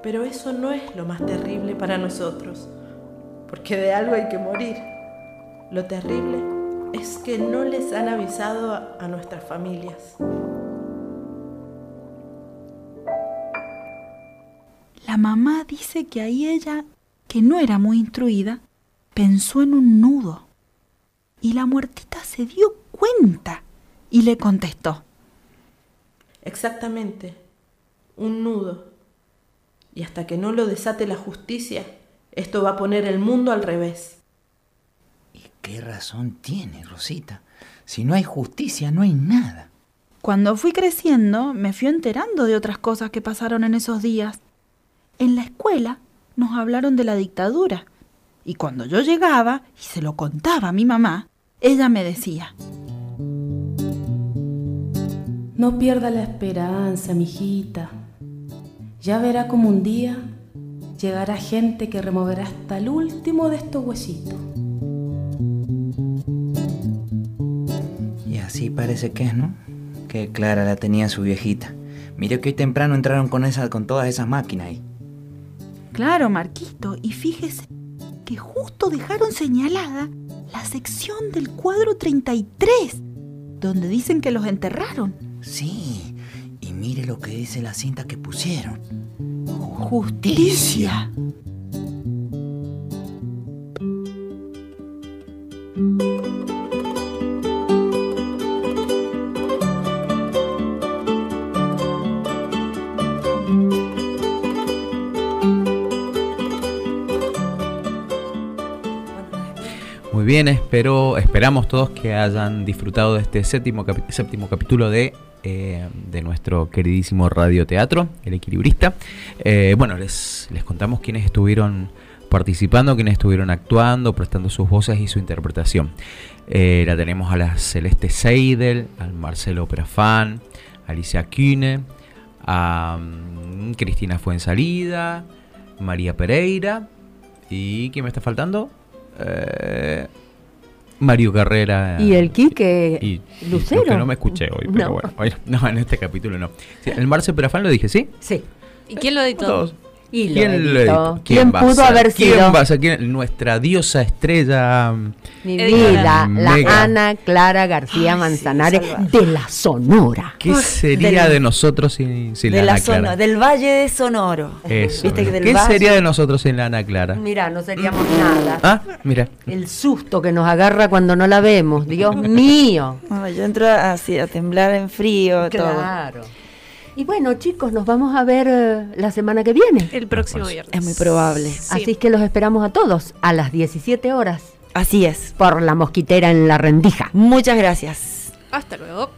pero eso no es lo más terrible para nosotros, porque de algo hay que morir. Lo terrible es que no les han avisado a, a nuestras familias. La mamá dice que ahí ella, que no era muy instruida, pensó en un nudo. Y la muertita se dio cuenta y le contestó. Exactamente, un nudo. Y hasta que no lo desate la justicia, esto va a poner el mundo al revés. ¿Qué razón tiene, Rosita? Si no hay justicia, no hay nada. Cuando fui creciendo, me fui enterando de otras cosas que pasaron en esos días. En la escuela nos hablaron de la dictadura. Y cuando yo llegaba y se lo contaba a mi mamá, ella me decía, No pierda la esperanza, mijita. Ya verá como un día llegará gente que removerá hasta el último de estos huesitos. Y así parece que es, ¿no? Qué clara la tenía su viejita. Mire que hoy temprano entraron con, esa, con todas esas máquinas ahí. Claro, Marquito, y fíjese que justo dejaron señalada la sección del cuadro 33, donde dicen que los enterraron. Sí, y mire lo que dice la cinta que pusieron. Justicia. Muy bien, espero, esperamos todos que hayan disfrutado de este séptimo, séptimo capítulo de, eh, de nuestro queridísimo radioteatro, El Equilibrista. Eh, bueno, les, les contamos quiénes estuvieron participando, quiénes estuvieron actuando, prestando sus voces y su interpretación. Eh, la tenemos a la Celeste Seidel, al Marcelo Perafán, a Alicia Kühne, a Cristina Fuensalida, María Pereira y ¿quién me está faltando? Eh, Mario Carrera. Y el Quique y, y Lucero. que no me escuché hoy, pero No. bueno, hoy- no, en este capítulo no. Sí, el Marce Perafán lo dije, ¿sí? Sí. ¿Y quién lo editó? Todos. Y lo ¿Quién lo editó. ¿Quién va a pudo haber ¿Quién sido? va a ser? ¿Quién? Nuestra diosa estrella. Mi vida, la. Ana Clara García Manzanares de la Sonora. ¿Qué sería de nosotros sin, sin de la Ana zona, Clara? del Valle de Sonoro. Eso. Viste que del ¿Qué valle- sería de nosotros sin la Ana Clara? Mira, no seríamos nada. Ah, mira. El susto que nos agarra cuando no la vemos, Dios mío. Ay, yo entro así a temblar en frío, Claro. Y bueno, chicos, nos vamos a ver eh, la semana que viene. El próximo viernes. Es muy probable. Así que los esperamos a todos a las 17 horas. Así es. Por la mosquitera en la rendija. Muchas gracias. Hasta luego.